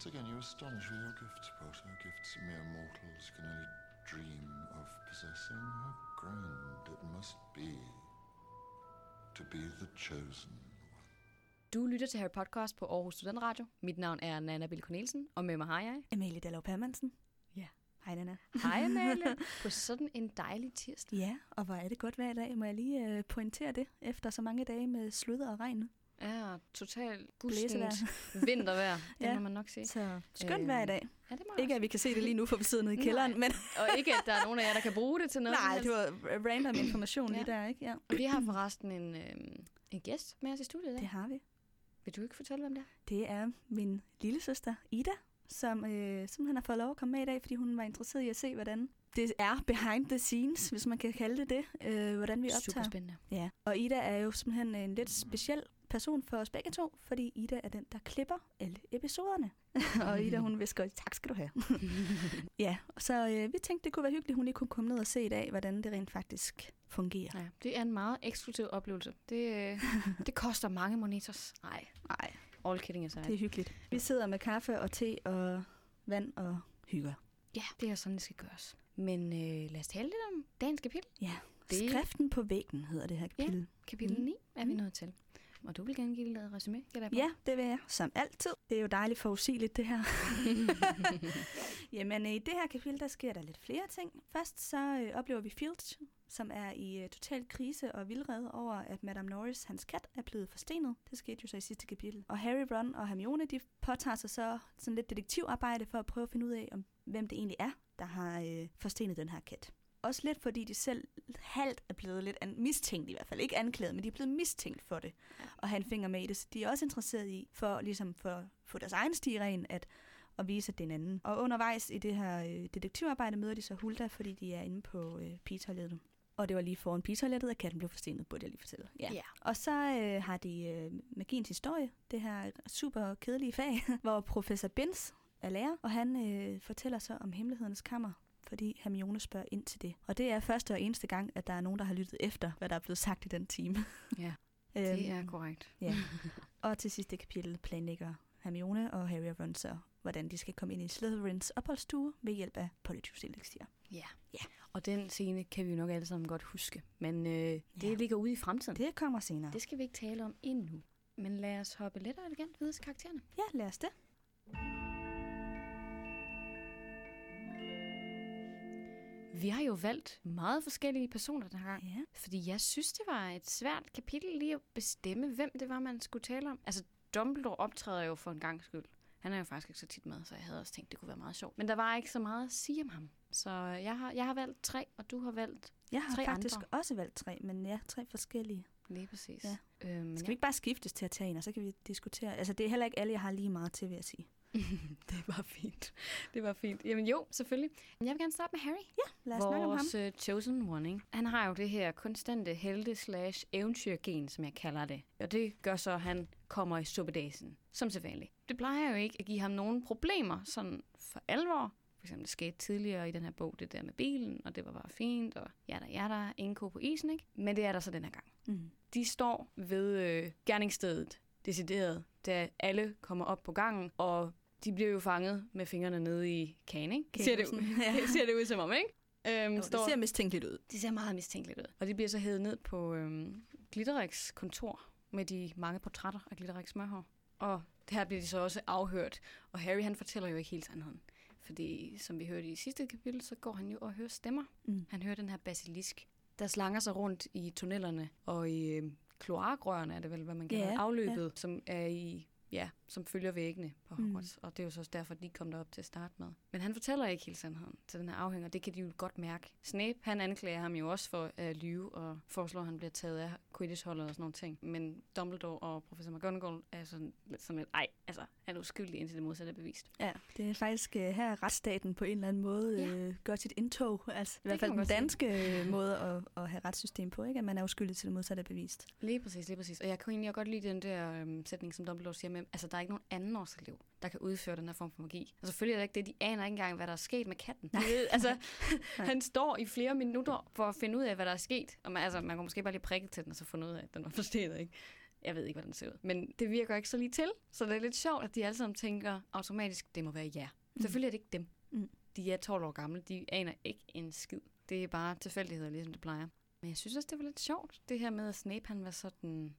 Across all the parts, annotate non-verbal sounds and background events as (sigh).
Once again, you astonish with your gifts, Potter. Gifts mere mortals can only dream of possessing. How grand it must be to be the chosen Du lytter til Harry Podcast på Aarhus Studentradio. Mit navn er Nana Bill Cornelsen, og med mig har jeg... Amalie Dallov Permansen. Ja. Hej, Nana. Hej, Amalie. (laughs) på sådan en dejlig tirsdag. Ja, og hvor er det godt hver dag. Må jeg lige øh, pointere det, efter så mange dage med sludder og regn. Ja, totalt gustent (laughs) vintervejr, det Ja. må man nok sige. Så skønt Øh, hver dag. Ja, det må Ikke at vi kan se det lige nu, for vi sidder nede i kælderen, men Og ikke, at der er nogen af jer, der kan bruge det til noget. nej, det var random information lige Ja. der, ikke? Ja, Vi har forresten en, øh, en gæst med os i studiet i dag. det har vi. Vil du ikke fortælle, hvem det er? Det er min lille søster Ida, som øh, simpelthen har fået lov at komme med i dag, fordi hun var interesseret i at se, hvordan det er behind the scenes, hvis man kan kalde det det, øh, hvordan vi Super optager. spændende. Ja, og Ida er jo simpelthen en lidt speciel person for os begge to, fordi Ida er den, der klipper alle episoderne. (laughs) og Ida, hun visker, tak skal du have. (laughs) ja, så øh, vi tænkte, det kunne være hyggeligt, hun lige kunne komme ned og se i dag, hvordan det rent faktisk fungerer. Ja, det er en meget eksklusiv oplevelse. Det, øh, det koster mange monitors. Nej, Nej, all kidding aside. det er hyggeligt. Vi sidder med kaffe og te og vand og hygger. Ja, det er sådan, det skal gøres. Men øh, lad os tale lidt om dagens kapitel. Ja, Det- skriften på væggen hedder det her kapitel. Kapitel Mm. 9 er vi nået til. Og du vil gerne give et resume? jeg? Ja, det vil jeg, som altid. Det er jo dejligt forudsigeligt, det her. (laughs) Jamen, i det her kapitel, der sker der lidt flere ting. Først så øh, oplever vi Filch, som er i øh, total krise og vildrede over, at Madame Norris, hans kat, er blevet forstenet. Det skete jo så i sidste kapitel. Og Harry, Ron og Hermione, de påtager sig så sådan lidt detektivarbejde for at prøve at finde ud af, om hvem det egentlig er, der har øh, forstenet den her kat. Også lidt fordi de selv halvt er blevet lidt an- mistænkt i hvert fald. Ikke anklaget, men de er blevet mistænkt for det. Og have en finger med i det. Så de er også interesseret i, for ligesom for at få deres egen sti ren, at, at vise, at det er en anden. Og undervejs i det her øh, detektivarbejde møder de så Hulda, fordi de er inde på øh, pigetoilettet. Og det var lige foran pigetoilettet, at katten blev forstenet, burde jeg lige fortælle. Ja. Og så øh, har de øh, magiens historie, det her super kedelige fag, (laughs) hvor professor Bins er lærer, og han øh, fortæller så om hemmelighedernes kammer, fordi Hermione spørger ind til det. Og det er første og eneste gang, at der er nogen, der har lyttet efter, hvad der er blevet sagt i den time. ja Øhm, (laughs) det er korrekt. Ja. (laughs) Og til sidste kapitel planlægger Hermione og Harry og Ron så, hvordan de skal komme ind i Slytherins opholdsstue ved hjælp af Polyjuice Elixir. Ja. Ja. Og den scene kan vi jo nok alle sammen godt huske. Men øh, det Ja. ligger ude i fremtiden. Det kommer senere. det skal vi ikke tale om endnu. Men lad os hoppe lidt og elegant videre til karaktererne. Ja, lad os det. Vi har jo valgt meget forskellige personer den her gang. Ja. Fordi jeg synes, det var et svært kapitel lige at bestemme, hvem det var, man skulle tale om. Altså, Dumbledore optræder jo for en gang skyld. Han er jo faktisk ikke så tit med, så jeg havde også tænkt, det kunne være meget sjovt. Men der var ikke så meget at sige om ham. Så jeg har, jeg har valgt tre, og du har valgt Jeg har Tre faktisk andre. også valgt tre, men ja, tre forskellige. lige præcis. Ja. Øh, men Skal vi ikke bare skiftes til at tage en, og så kan vi diskutere? Altså, det er heller ikke alle, jeg har lige meget til, vil jeg sige. (laughs) Det var fint. Det var fint. Jamen jo, selvfølgelig. Men Jeg vil gerne starte med Harry. Ja, lad os snakke om ham. Vores uh, chosen one, ikke? Han har jo det her konstante helte slash eventyrgen, som jeg kalder det. Og det gør så, at han kommer i suppedasen, som sædvanligt. Det plejer jo ikke at give ham nogen problemer, sådan for alvor. For eksempel, det skete tidligere i den her bog, det der med bilen, og det var bare fint, og ja der, ja der, ingen ko på isen, ikke? Men det er der så den her gang. Mm. De står ved øh, gerningsstedet, decideret, da alle kommer op på gangen, og de bliver jo fanget med fingrene nede i kagen, ikke? Ser det, ud, (laughs) Ja. ser det ud som om, ikke? Øhm, Jo, det ser mistænkeligt ud. de ser meget mistænkeligt ud. Og de bliver så hævet ned på øhm, Glitterix kontor med de mange portrætter af Glitterix smørhår. Og her bliver de så også afhørt. Og Harry han fortæller jo ikke helt sandheden. Fordi som vi hørte i sidste kapitel, så går han jo og hører stemmer. Mm. Han hører den her basilisk, der slanger sig rundt i tunnelerne og i øh, kloakrørene, er det vel, hvad man kalder yeah, afløbet, yeah. som er i ja, som følger væggene på Hogwarts. Mm. Og det er jo så også derfor, de kom derop til at starte med. Men han fortæller ikke hele sandheden til den her afhænger. Det kan de jo godt mærke. Snape, han anklager ham jo også for at lyve og foreslår, at han bliver taget af Quidditch-holdet og sådan nogle ting. Men Dumbledore og professor McGonagall er sådan lidt sådan lidt, ej, altså, han er uskyldig indtil det modsatte er bevist. Ja, det er faktisk uh, her retsstaten på en eller anden måde Ja. uh, gør sit indtog. Altså, I hvert fald den godt sige. danske øh, måde at, at have retssystem på, ikke? at man er uskyldig til det modsatte er bevist. Lige præcis, lige præcis. Og jeg kunne egentlig godt lide den der øhm, sætning, som Dumbledore siger med, altså der er ikke nogen anden årselev, der kan udføre den her form for magi. Og selvfølgelig er det ikke det, de aner ikke engang, hvad der er sket med katten. Ved, altså, (laughs) han står i flere minutter for at finde ud af, hvad der er sket. Og man, altså, man kunne måske bare lige prikke til den, og så finde ud af, at den var forstenet, ikke? Jeg ved ikke, hvordan den ser ud. Men det virker ikke så lige til. Så det er lidt sjovt, at de alle sammen tænker automatisk, det må være ja. Mm. Selvfølgelig er det ikke dem. Mm. De er 12 år gamle. De aner ikke en skid. Det er bare tilfældigheder, ligesom det plejer. Men jeg synes også, det var lidt sjovt, det her med, at Snape han var sådan,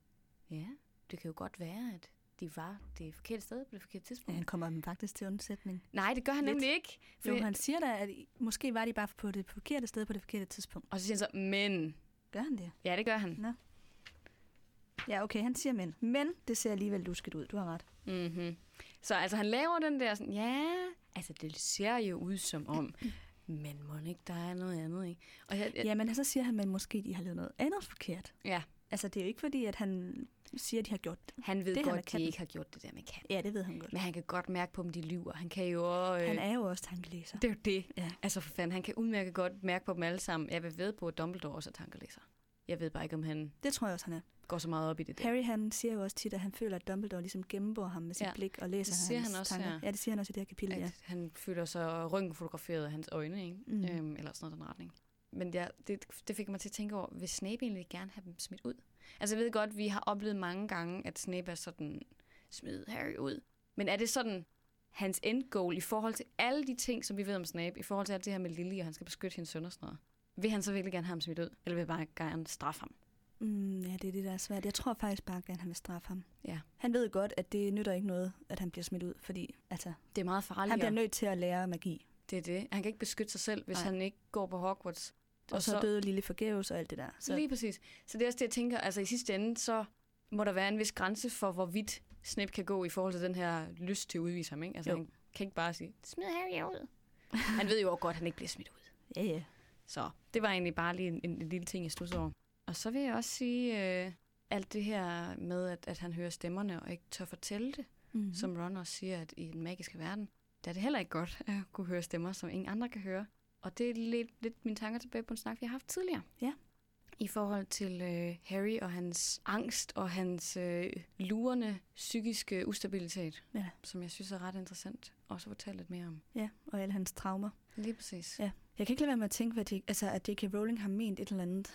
ja, det kan jo godt være, at de var det forkerte sted på det forkerte Ja, tidspunkt. han kommer dem faktisk til undsætning. Nej, det gør han Lidt. nemlig ikke. Jo, Fordi- han siger da, at måske var de bare på det forkerte sted på det forkerte tidspunkt. Og så siger han så, men. Gør han det? Ja, det gør han. Ja, okay, han siger men. Men det ser alligevel lusket ud, du har ret. Mm-hmm. Så altså, han laver den der sådan, ja, altså det ser jo ud som om, (clears throat) men må ikke, der er noget andet, ikke? Og jeg, jeg, Ja, men så siger han, at måske de har lavet noget andet forkert. ja, Altså, det er jo ikke fordi, at han siger, at de har gjort det. han ved Det godt, at de ikke har gjort det der med katten. Ja, det ved han godt. Men han kan godt mærke på dem, de lyver. Han kan jo... Øh, Han er jo også tankelæser. Det er jo det. Ja. Altså for fanden, han kan udmærket godt mærke på dem alle sammen. Jeg vil ved på, at Dumbledore også er tankelæser. Jeg ved bare ikke, om han Det tror jeg også, han er. går så meget op i det der. Harry, han siger jo også tit, at han føler, at Dumbledore ligesom gennemborer ham med sit Ja, blik og læser det siger hans han også tanker. her. Ja, det siger han også i det her kapitel, at ja. han føler sig røntgenfotograferet af hans øjne, ikke? Mm. Øhm, eller sådan noget den retning. Men ja, det, det fik mig til at tænke over, vil Snape egentlig gerne have dem smidt ud? Altså jeg ved godt, vi har oplevet mange gange, at Snape er sådan, smid Harry ud. Men er det sådan hans end goal i forhold til alle de ting, som vi ved om Snape, i forhold til alt det her med Lily, og han skal beskytte hendes søn og sådan noget? Vil han så virkelig gerne have ham smidt ud? Eller vil han bare gerne straffe ham? Mm, ja, det er det, der er svært. Jeg tror faktisk bare, at han vil straffe ham. Ja. Han ved godt, at det nytter ikke noget, at han bliver smidt ud, fordi altså, Det er meget han farligt. bliver nødt til at lære magi. Det er det. Han kan ikke beskytte sig selv, hvis Nej. han ikke går på Hogwarts. Og så, så døde lille forgæves og alt det der. Så, Lige præcis. Så det er også det, jeg tænker, altså i sidste ende, så må der være en vis grænse for, hvorvidt Snape kan gå i forhold til den her lyst til at udvise ham, ikke? Altså Jo. han kan ikke bare sige, smid Harry ud. (laughs) han ved jo også godt, at han ikke bliver smidt ud. ja, ja. Så det var egentlig bare lige en, en, en lille ting, jeg stod over. Og så vil jeg også sige, øh, alt det her med, at, at han hører stemmerne og ikke tør fortælle det, Mm-hmm. mm. som Ron også siger, at i den magiske verden, der er det heller ikke godt at kunne høre stemmer, som ingen andre kan høre. Og det er lidt, lidt mine tanker tilbage på en snak, vi har haft tidligere. Ja. I forhold til øh, Harry og hans angst og hans øh, lurende psykiske ustabilitet, Ja. som jeg synes er ret interessant også at fortælle lidt mere om. ja, og alle hans traumer. Lige præcis. Ja. Jeg kan ikke lade være med at tænke, at, altså, at J.K. Rowling har ment et eller andet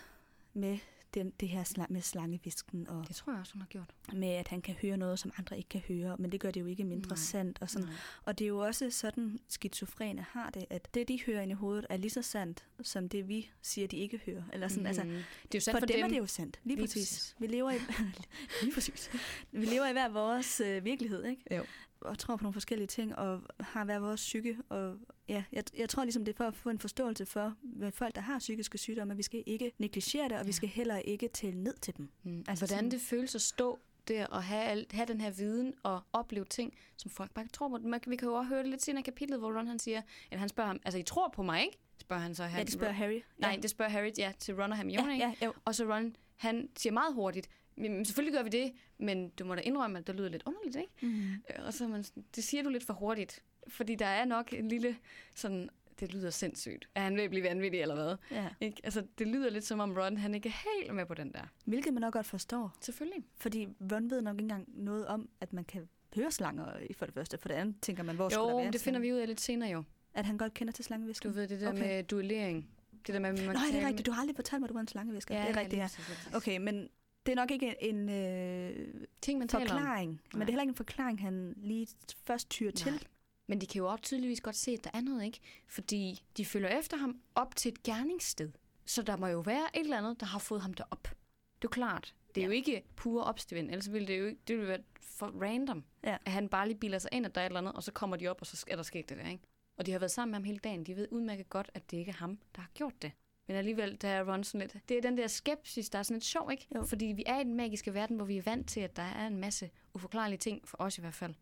med den, det her sla- med slangevisken, og Det tror jeg også, hun har gjort. med, at han kan høre noget, som andre ikke kan høre, men det gør det jo ikke mindre Nej. sandt. Og, sådan. Nej. og det er jo også sådan, skizofrene har det, at det, de hører ind i hovedet, er lige så sandt, som det, vi siger, de ikke hører. Eller sådan, mm-hmm. altså, det er jo sandt for, for, dem, dem. er det jo sandt. Lige, Lige præcis. præcis. Vi lever i, (laughs) lige præcis. Vi lever i hver vores øh, virkelighed, ikke? Jo. Og tror på nogle forskellige ting, og har hver vores psyke. Og ja, jeg, jeg tror ligesom, det er for at få en forståelse for hvad folk, der har psykiske sygdomme, at vi skal ikke negligere det, og vi Ja. skal heller ikke tælle ned til dem. Mm. Altså Hvordan det føles at stå der og have, alt, have den her viden og opleve ting, som folk bare tror på. Man, vi kan jo også høre det lidt senere i kapitlet, hvor Ron han siger, at han spørger ham, altså I tror på mig, ikke? Spørger han så. Ja, Han, det spørger Harry. Nej, ja. det spørger Harry, ja, til Ron og Hermione, ja, ja, jo. Og så Ron, han siger meget hurtigt, men selvfølgelig gør vi det, men du må da indrømme, at det lyder lidt underligt, ikke? Mm. Øh, Og så man, det siger du lidt for hurtigt, fordi der er nok en lille sådan, det lyder sindssygt. Er han ved at blive vanvittig eller hvad? Ja. Ikke? Altså, det lyder lidt som om Ron, han ikke er helt med på den der. Hvilket man nok godt forstår. Selvfølgelig. Fordi Ron ved nok ikke engang noget om, at man kan høre slanger i- for det første. For det andet tænker man, hvor skulle der Jo, være det finder vi ud af lidt senere jo. At han godt kender til slangevisken. Du ved, det der Okay. med duellering. Det der med, man Nej, det er rigtigt. Du har aldrig fortalt mig, at du var en slangevisker. Ja, det er rigtigt, ja. Okay, men det er nok ikke en øh, Ting, man taler om. forklaring. Men det er heller ikke en forklaring, han lige først tyr til. Nej. Men de kan jo også tydeligvis godt se, at der er noget, ikke? Fordi de følger efter ham op til et gerningssted. Så der må jo være et eller andet, der har fået ham derop. Det er jo klart. Det er ja. jo ikke pure opstivind, ellers ville det jo ikke, det ville være for random. Ja. At han bare lige bilder sig ind, at der er et eller andet, og så kommer de op, og så er der sket det der, ikke? Og de har været sammen med ham hele dagen. De ved udmærket godt, at det ikke er ham, der har gjort det. Men alligevel, der er Ron sådan lidt... Det er den der skepsis, der er sådan lidt sjov, ikke? Jo. Fordi vi er i den magiske verden, hvor vi er vant til, at der er en masse uforklarlige ting, for os i hvert fald.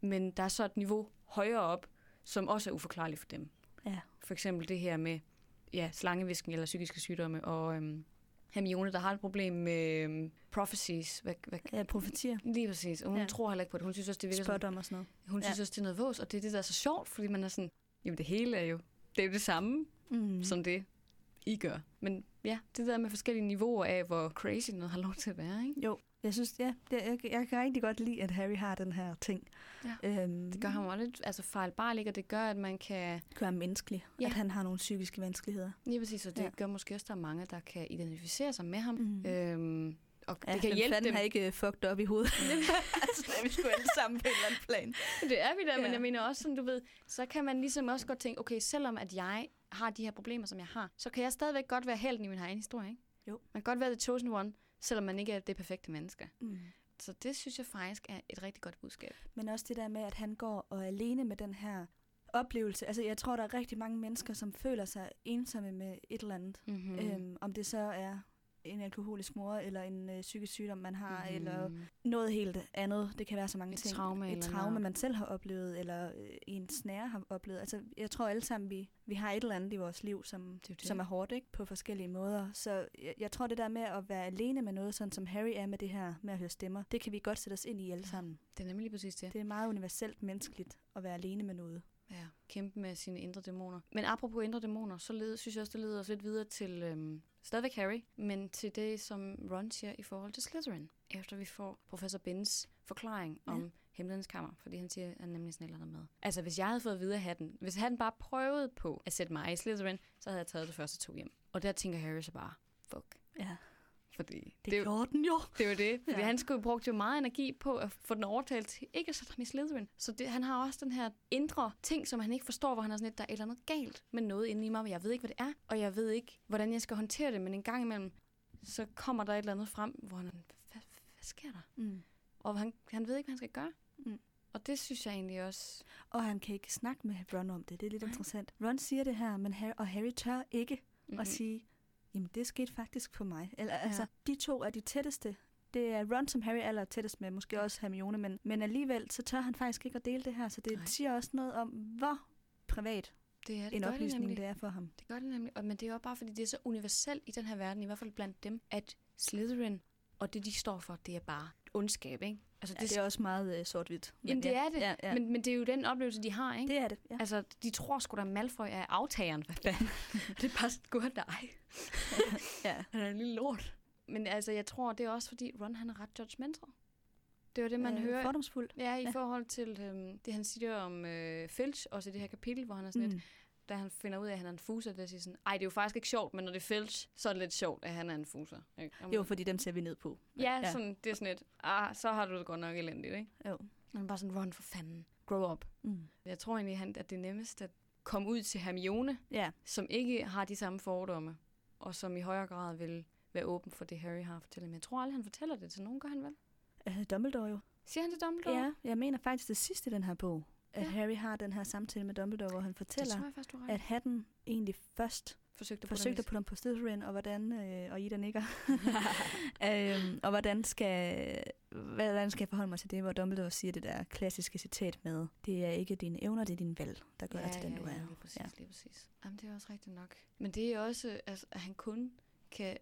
Men der er så et niveau højere op, som også er uforklarligt for dem. Ja. For eksempel det her med ja, slangevisken eller psykiske sygdomme, og øhm, Hermione, der har et problem med øhm, prophecies. Hvad, hvad, Ja, profetier. lige præcis. Og hun Ja. tror heller ikke på det. Hun synes også, det virker Spådom og sådan noget. hun Ja. synes også, det er noget vås, og det er det, der er så sjovt, fordi man er sådan, jamen det hele er jo, det er jo det samme, Mm. mm. som det, I gør. Men ja, det der med forskellige niveauer af, hvor crazy noget har lov til at være, ikke? Jo, jeg synes, ja, det, jeg, jeg kan rigtig godt lide, at Harry har den her ting. Ja. Øhm, Det gør ham også lidt altså fejlbarligt, og det gør, at man kan... gør ham menneskelig. Ja. At han har nogle psykiske vanskeligheder. Lige præcis, og det Ja. ja. gør måske også, at der er mange, der kan identificere sig med ham. Mm. Øhm, Og Ja, det kan hjælpe dem. har ikke øh, fucked op i hovedet. (laughs) (laughs) altså, det er vi sgu alle sammen på en eller anden plan. Det er vi da, ja. men Ja. jeg mener også, sådan du ved, så kan man ligesom også godt tænke, okay, selvom at jeg har de her problemer, som jeg har, så kan jeg stadigvæk godt være helden i min egen historie, ikke? Jo. Man kan godt være the chosen one, selvom man ikke er det perfekte menneske. Mm. Så det synes jeg faktisk er et rigtig godt budskab. Men også det der med, at han går og er alene med den her oplevelse. Altså, jeg tror, der er rigtig mange mennesker, som føler sig ensomme med et eller andet. Mm-hmm. Mm. Øhm, om det så er en alkoholisk mor, eller en øh, psykisk sygdom, man har, mm. eller noget helt andet. Det kan være så mange Et ting. traume Et eller traume, noget. man selv har oplevet, eller øh, en snære har oplevet. Altså, jeg tror alle sammen, vi, vi har et eller andet i vores liv, som, Det er det. som er hårdt, ikke? På forskellige måder. Så jeg, jeg tror, det der med at være alene med noget, sådan som Harry er med det her med at høre stemmer, det kan vi godt sætte os ind i alle sammen. Det er nemlig præcis det. Det er meget universelt menneskeligt at være alene med noget. Ja, kæmpe med sine indre dæmoner. Men apropos indre dæmoner, så led, synes jeg også, det leder os lidt videre til øhm, stadigvæk Harry, men til det, som Ron siger i forhold til Slytherin, efter vi får professor Bins forklaring Ja. om himlens kammer, fordi han siger, at han nemlig sådan eller med. Altså, hvis jeg havde fået at vide af hatten, hvis hatten bare prøvede på at sætte mig i Slytherin, så havde jeg taget det første to hjem. Og der tænker Harry så bare, fuck. Ja, Fordi det, det, er jo- gjorde den jo. det jo det. Fordi Ja. han skulle jo brugt jo meget energi på at få den overtalt til ikke at sætte ham i Slytherin. Så det, han har også den her indre ting, som han ikke forstår, hvor han er sådan lidt, der er et eller andet galt med noget inde i mig, men jeg ved ikke, hvad det er, og jeg ved ikke, hvordan jeg skal håndtere det, men en gang imellem, så kommer der et eller andet frem, hvor han, hvad, hvad sker der? Mm. Og han, han ved ikke, hvad han skal gøre. Mm. Og det synes jeg egentlig også... Og han kan ikke snakke med Ron om det. Det er lidt Nej. interessant. Ron siger det her, men Harry, og Harry tør ikke Mm-hmm. at sige, jamen det skete faktisk for mig. Eller, Ja. altså, de to er de tætteste. Det er Ron, som Harry er aller tættest med, måske også Hermione, men, men alligevel, så tør han faktisk ikke at dele det her, så det Nej. siger også noget om, hvor privat det er det en det oplysning nemlig. det er for ham. Det gør det nemlig. Og, men det er jo bare, fordi det er så universelt i den her verden, i hvert fald blandt dem, at Slytherin og det, de står for, det er bare ondskab, ikke? Altså, Ja, det er også meget uh, sort-hvidt. men Jamen, det ja. er det. Ja, ja. Men, men det er jo den oplevelse, de har, ikke? det er det, ja. Altså, de tror sgu da, Malfoy er aftageren. Hvad fanden? (laughs) det er bare sgu dig. (laughs) ja. Han er en lille lort. Men altså, jeg tror, det er også, fordi Ron, han er ret judgmental. Det jo det, man Øh, hører. Fordomsfuldt. Ja, i Ja. forhold til øhm, det, han siger om øh, Filch, også i det her kapitel, hvor han er sådan mm. lidt, da han finder ud af, at han er en fuser, der siger sådan, ej, det er jo faktisk ikke sjovt, men når det Filch, så er det lidt sjovt, at han er en fuser. Ikke? Og Jo, fordi dem ser vi ned på. Ja, ja. Sådan, det er sådan lidt, ah, så har du det godt nok elendigt, ikke? Jo. Er bare sådan, Ron, for fanden, grow up. Mm. Jeg tror egentlig, han- at det er nemmest at komme ud til Hermione, Ja, som ikke har de samme fordomme, og som i højere grad vil være åben for det, Harry har at fortælle. Men jeg tror aldrig, han fortæller det til nogen, gør han vel? uh, Dumbledore jo. Siger han det Dumbledore? Ja, jeg mener faktisk det sidste i den her bog, at Ja. Harry har den her samtale med Dumbledore, hvor han fortæller, jeg faktisk, at hatten egentlig først forsøgte, forsøgte at putte ham på Slytherin, og hvordan, øh, og Ida nikker, (laughs) øhm, og hvordan skal, hvordan skal jeg forholde mig til det, hvor Dumbledore siger det der klassiske citat med, det er ikke dine evner, det er din valg, der gør dig til den, du ja, er. lige præcis, ja. lige præcis. Jamen, det er også rigtigt nok. Men det er også, altså, at han kun kan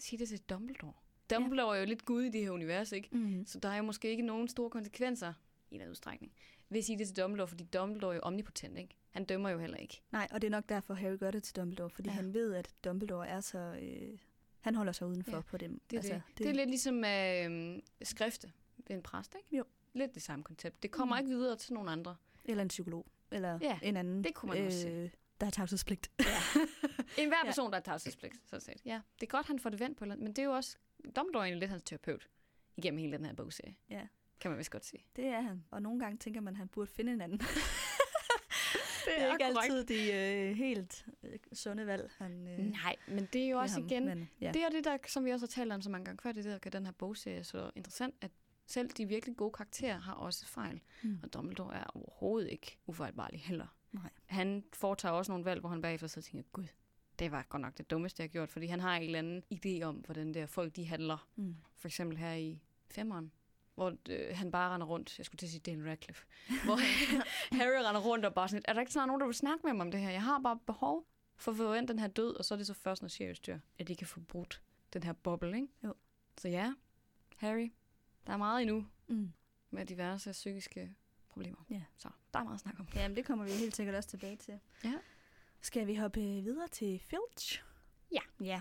sige det til Dumbledore. Dumbledore ja. er jo lidt gud i det her univers, ikke? Mm. Så der er jo måske ikke nogen store konsekvenser i den udstrækning. At sige det til Dumbledore, fordi Dumbledore er jo omnipotent, ikke? Han dømmer jo heller ikke. Nej, og det er nok derfor, Harry gør det til Dumbledore, fordi Ja. ja. han ved, at Dumbledore er så... Øh, han holder sig udenfor Ja, ja, på dem. Det er, altså, det. Det. det er lidt ligesom øh, skrifte ved en præst, ikke? Jo. Lidt det samme koncept. Det kommer mm. Ikke videre til nogen andre. Eller en psykolog, eller Ja, en anden, det kunne man også øh, der har tavshedspligt. (laughs) En hver Ja. person, der er tavshedspligt, så set. Ja, det er godt, han får det vendt på, men det er jo også... Dumbledore er egentlig lidt hans terapeut igennem hele den her bogserie. Ja. Kan man vist godt sige. Det er han. Og nogle gange tænker man, at han burde finde en anden. (laughs) Det det er ikke altid de øh, helt øh, sunde valg, han øh, Nej, men det er jo også ham, igen... Men, ja. Det er det, der, som vi også har talt om så mange gange før, det er det, der gør den her bogserie så interessant, at selv de virkelig gode karakterer har også fejl. Mm. Og Dumbledore er overhovedet ikke ufejlbarlig heller. Nej. Han foretager også nogle valg, hvor han bagefter så tænker, gud, det var godt nok det dummeste, jeg har gjort, fordi han har en eller anden idé om, hvordan der folk de handler. Mm. For eksempel her i femmeren, hvor øh, han bare render rundt. Jeg skulle til at sige Daniel Radcliffe. hvor (laughs) Harry render rundt og bare sådan er der ikke snart nogen, der vil snakke med mig om det her? Jeg har bare behov for at få vendt den her død, og så er det så først, når Sirius dør, at de kan få brudt den her boble, ikke? Jo. Så ja, Harry, der er meget endnu Mm. med diverse psykiske problemer. Ja. Så der er meget at snakke om. Jamen, det kommer vi helt sikkert også tilbage til. Ja. Skal vi hoppe videre til Filch? Ja. Ja.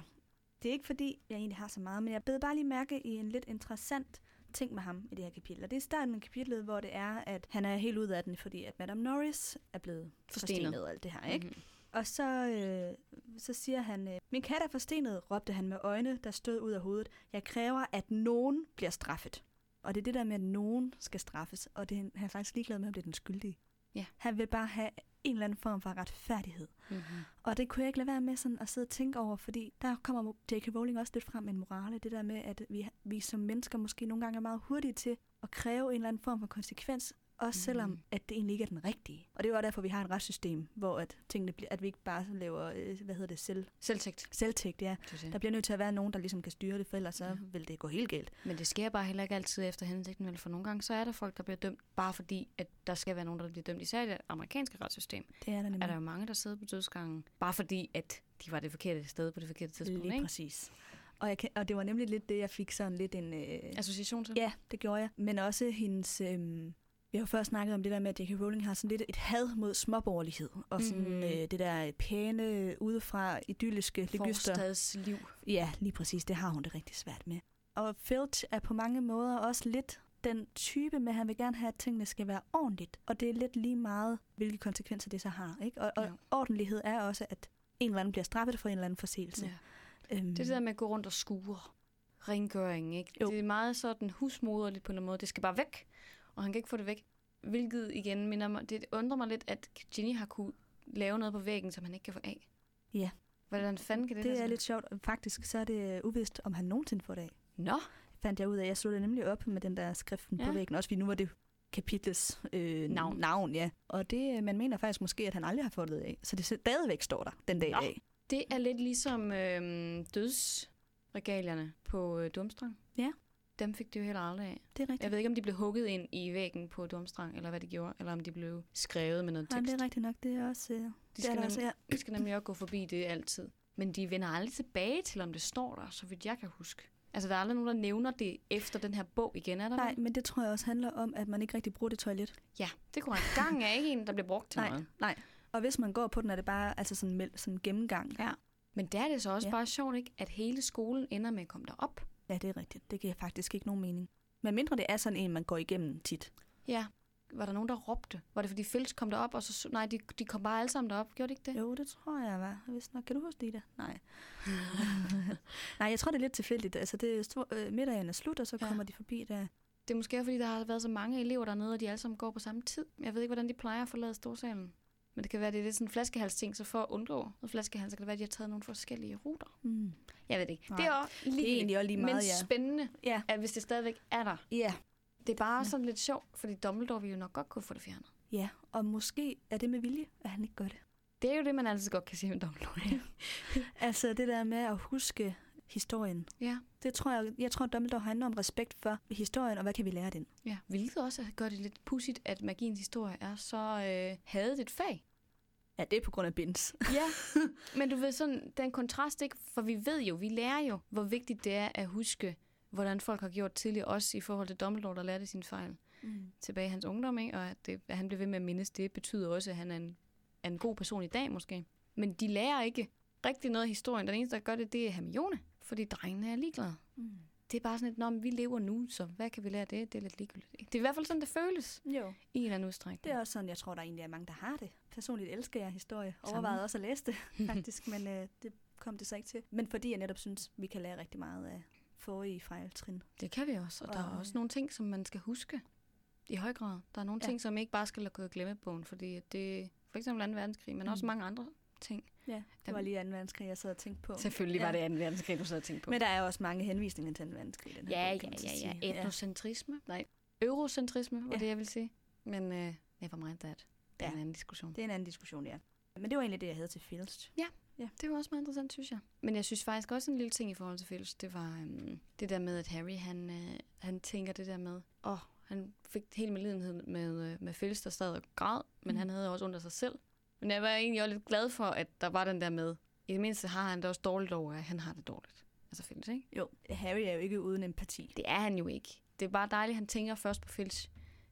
Det er ikke fordi, jeg egentlig har så meget, men jeg bed bare lige mærke i en lidt interessant ting med ham i det her kapitel. Og det er starten af kapitlet, hvor det er, at han er helt ud af den, fordi at Madame Norris er blevet Forstenet. forstenet og alt det her, ikke? Mhm. Og så, øh, så siger han, øh, min kat er forstenet, råbte han med øjne, der stod ud af hovedet. Jeg kræver, at nogen bliver straffet. Og det er det der med, at nogen skal straffes, og det, han er faktisk ligeglad med, at blive den skyldige. Ja. Han vil bare have en eller anden form for retfærdighed. Mm-hmm. Og det kunne jeg ikke lade være med sådan at sidde og tænke over, fordi der kommer J.K. Rowling også lidt frem med en morale. Det der med, at vi, vi som mennesker måske nogle gange er meget hurtige til at kræve en eller anden form for konsekvens, også Mhm. selvom at det egentlig ikke er den rigtige. Og det er jo også derfor, vi har et retssystem, hvor at tingene bliver, at vi ikke bare laver, øh, hvad hedder det, selv, Selvtægt. selvtægt, ja. Der bliver nødt til at være nogen, der ligesom kan styre det, for ellers så Ja. vil det gå helt galt. Men det sker bare heller ikke altid efter hensigten, vel? For nogle gange, så er der folk, der bliver dømt, bare fordi, at der skal være nogen, der bliver dømt. Især i det amerikanske retssystem Det er der nemlig. er der jo mange, der sidder på dødsgangen, bare fordi, at de var det forkerte sted på det forkerte tidspunkt, Lige ikke? præcis. Og, jeg og det var nemlig lidt det, jeg fik sådan lidt en... Øh, Association til? Ja, det gjorde jeg. Men også hendes... Øhm, vi har jo først snakket om det der med, at J.K. Rowling har sådan lidt et had mod småborgerlighed. Og sådan mm. øh, det der pæne, udefra idylliske lygyster. Forstadsliv. Ja, lige præcis. Det har hun det rigtig svært med. Og Filch er på mange måder også lidt den type med, at han vil gerne have, at tingene skal være ordentligt. Og det er lidt lige meget, hvilke konsekvenser det så har. Ikke? Og, og Ja. ordentlighed er også, at en eller anden bliver straffet for en eller anden forseelse. Ja. Øhm, Det er det der med at gå rundt og skure. Rengøring, ikke? Jo. Det er meget sådan husmoderligt på en måde. Det skal bare væk, og han kan ikke få det væk. Hvilket igen minder mig, det undrer mig lidt, at Ginny har kunne lave noget på væggen, som han ikke kan få af. Ja. Hvordan fanden kan det, det er sig lidt sjovt. Faktisk så er det uvist, om han nogensinde får det af. Nå, fandt jeg ud af. Jeg det nemlig op med den der skriften ja. På væggen, også fordi nu var det kapitlets øh, Navn. navn. ja. Og det, øh, man mener faktisk måske, at han aldrig har fået det af. Så det stadigvæk står der den dag i dag. det er lidt ligesom øhm, dødsregalierne på øh, Dumstrang. Ja. Dem fik de jo heller aldrig af. Det er rigtigt. Jeg ved ikke, om de blev hugget ind i væggen på Dumstrang, eller hvad de gjorde, eller om de blev skrevet med noget Nej, tekst. det er rigtigt nok. Det er også... Øh, De det er skal, også, nem- ja. de skal nemlig også gå forbi det altid. Men de vender aldrig tilbage til, om det står der, så vidt jeg kan huske. Altså, der er aldrig nogen, der nævner det efter den her bog igen, er der Nej, men det tror jeg også handler om, at man ikke rigtig bruger det toilet. Ja, det kunne en gang er ikke en, der bliver brugt til Nej, noget. nej. Og hvis man går på den, er det bare altså sådan, sådan gennemgang. Ja. Men der er det så også ja. bare sjovt, ikke? At hele skolen ender med at komme derop. Ja, det er rigtigt. Det giver faktisk ikke nogen mening. Men mindre det er sådan en, man går igennem tit. Ja. Var der nogen, der råbte? Var det, fordi Fælles kom derop, og så... Nej, de, de kom bare alle sammen derop. Gjorde de ikke det? Jo, det tror jeg var. Hvis nok. Kan du huske det, Ida? Nej. (laughs) Nej, jeg tror, det er lidt tilfældigt. Altså, det er stor, øh, middagen er slut, og så Ja. kommer de forbi der. Det er måske fordi der har været så mange elever dernede, og de alle sammen går på samme tid. Jeg ved ikke, hvordan de plejer at forlade storsalen. Men det kan være, det er lidt sådan en flaskehalsting, så for at undgå noget flaskehals, så kan det være, at de har taget nogle forskellige ruter. Mm. Jeg ved det ikke. Nej. Det er også lige, Det er egentlig også lige meget, men ja. spændende, Ja. at hvis det stadigvæk er der. Ja. Det er bare Ja. sådan lidt sjovt, fordi Dumbledore vil jo nok godt kunne få det fjernet. Ja, og måske er det med vilje, at han ikke gør det. Det er jo det, man altid godt kan sige med Dumbledore. (laughs) Altså det der med at huske historien. ja. Det tror jeg, jeg tror, Dumbledore har enorm respekt for historien, og hvad kan vi lære af den? ja. Hvilket også gør det lidt pudsigt, at magiens historie er så øh, hadet et fag. Ja, det er på grund af Bins. Ja, (laughs) men du ved sådan, den kontrast ikke, for vi ved jo, vi lærer jo, hvor vigtigt det er at huske, hvordan folk har gjort tidligere, også i forhold til Dumbledore, der lærte sine fejl Mm. tilbage i hans ungdom, ikke? og at, det, at han blev ved med at mindes det, betyder også, at han er en, er en god person i dag måske. Men de lærer ikke rigtig noget af historien. Den eneste, der gør det, det er Hermione, fordi drengene er ligeglade. Mm. Det er bare sådan et, når vi lever nu, så hvad kan vi lære af det? Det er lidt ligegyldigt. ikke? Det er i hvert fald sådan, det føles Jo, i en eller anden udstrækning. det er også sådan, jeg tror, der egentlig er mange, der har det. Personligt elsker jeg historie. Samme. Overvejede også at læse det, (laughs) faktisk, men øh, det kom det så ikke til. Men fordi jeg netop synes, vi kan lære rigtig meget af forrige fejltrin. Det kan vi også, og der er Og- også nogle ting, som man skal huske i høj grad. Der er nogle Ja. ting, som ikke bare skal gå i glemmebogen, fordi det for eksempel 2. verdenskrig, men også Mm. mange andre ting. Ja, det var lige 2. verdenskrig, jeg sad og tænkte på. Selvfølgelig Ja. var det 2. verdenskrig, du sad og tænkte på. Men der er også mange henvisninger til 2. verdenskrig den her ja, bog, ja, ja, ja. Etnocentrisme. Nej, eurocentrisme var Ja. det, jeg vil sige. Men uh, never mind that. Det er Ja. en anden diskussion. Det er en anden diskussion, ja. Men det var egentlig det, jeg havde til Filst. Det var også meget interessant, synes jeg. Men jeg synes faktisk også en lille ting i forhold til Fælles, det var um, det der med, at Harry, han, uh, han tænker det der med, åh, oh, han fik helt med, uh, med Fælles, der sad og græd, men mm. han havde også under sig selv. Men jeg var egentlig også lidt glad for, at der var den der med, i det mindste har han det også dårligt over, at han har det dårligt. Altså Fælles, ikke? Jo, Harry er jo ikke uden empati. Det er han jo ikke. Det er bare dejligt, at han tænker først på Fælles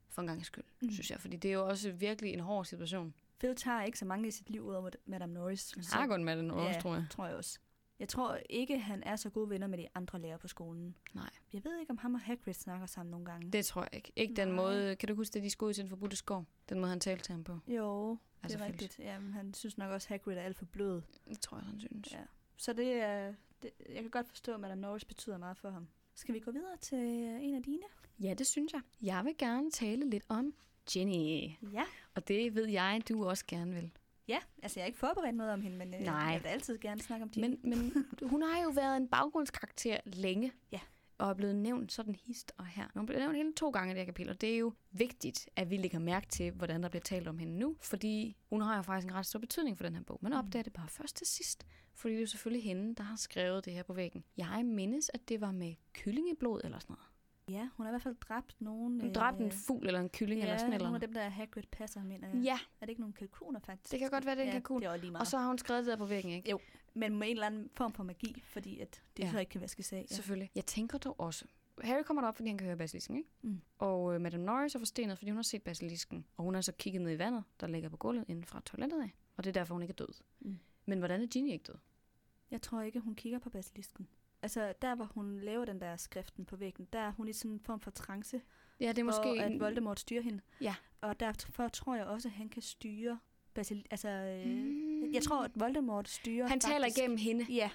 for en gang skyld, Mm. synes jeg. Fordi det er jo også virkelig en hård situation. Filch har ikke så mange i sit liv ud over Madame Norris. Han har godt med det nu, Ja. tror jeg. tror jeg også. Jeg tror ikke, han er så gode venner med de andre lærere på skolen. Nej. Jeg ved ikke, om ham og Hagrid snakker sammen nogle gange. Det tror jeg ikke. Ikke den Nej. måde, kan du huske, at de skulle ud til den forbudte skov? Den måde, han talte til ham på. Jo, det Altså, er fælles. rigtigt. Ja, men han synes nok også, at Hagrid er alt for blød. Det tror jeg, han synes. Ja. Så det er... Det, jeg kan godt forstå, at Madame Norris betyder meget for ham. Skal vi gå videre til øh, en af dine? Ja, det synes jeg. Jeg vil gerne tale lidt om Jenny. Ja. Og det ved jeg, du også gerne vil. Ja, altså jeg har ikke forberedt noget om hende, men øh, Nej. jeg vil altid gerne snakke om Ginny. Men, men hun har jo været en baggrundskarakter længe. Ja. Og er blevet nævnt sådan hist og her. Hun blev nævnt hele to gange i det her kapitel, og det er jo vigtigt, at vi lægger mærke til, hvordan der bliver talt om hende nu, fordi hun har jo faktisk en ret stor betydning for den her bog. Men opdager det bare først til sidst, fordi det er jo selvfølgelig hende, der har skrevet det her på væggen. Jeg mindes, at det var med kyllingeblod eller sådan noget. Ja, hun har i hvert fald dræbt nogen. Hun dræbte en fugl eller en kylling ja, eller sådan nogle noget. af dem, der Hagrid passer, mener jeg. Ja, Er det ikke nogle kalkuner, faktisk? det kan godt være, det er en ja, kalkun. det er. Og så har hun skrevet det der på væggen, ikke? Men med en eller anden form for magi, fordi at det Ja. så ikke kan vaskes af. Ja. Selvfølgelig. Jeg tænker dog også, Harry kommer derop, fordi han kan høre basilisken, ikke? Mm. Og øh, Madame Norris er forstenet, fordi hun har set basilisken. Og hun har så kigget ned i vandet, der ligger på gulvet inden fra toilettet af. Og det er derfor, hun ikke er død. Mm. Men hvordan er Ginny ikke død? Jeg tror ikke, hun kigger på basilisken. Altså, der hvor hun laver den der skriften på væggen, der er hun i sådan en form for trance, Ja, det er måske... hvor at Voldemort styrer hende. Ja. Og derfor tror jeg også, at han kan styre basil... Altså, øh, Mm. jeg tror, at Voldemort styrer Han taler faktisk... igennem hende. Ja,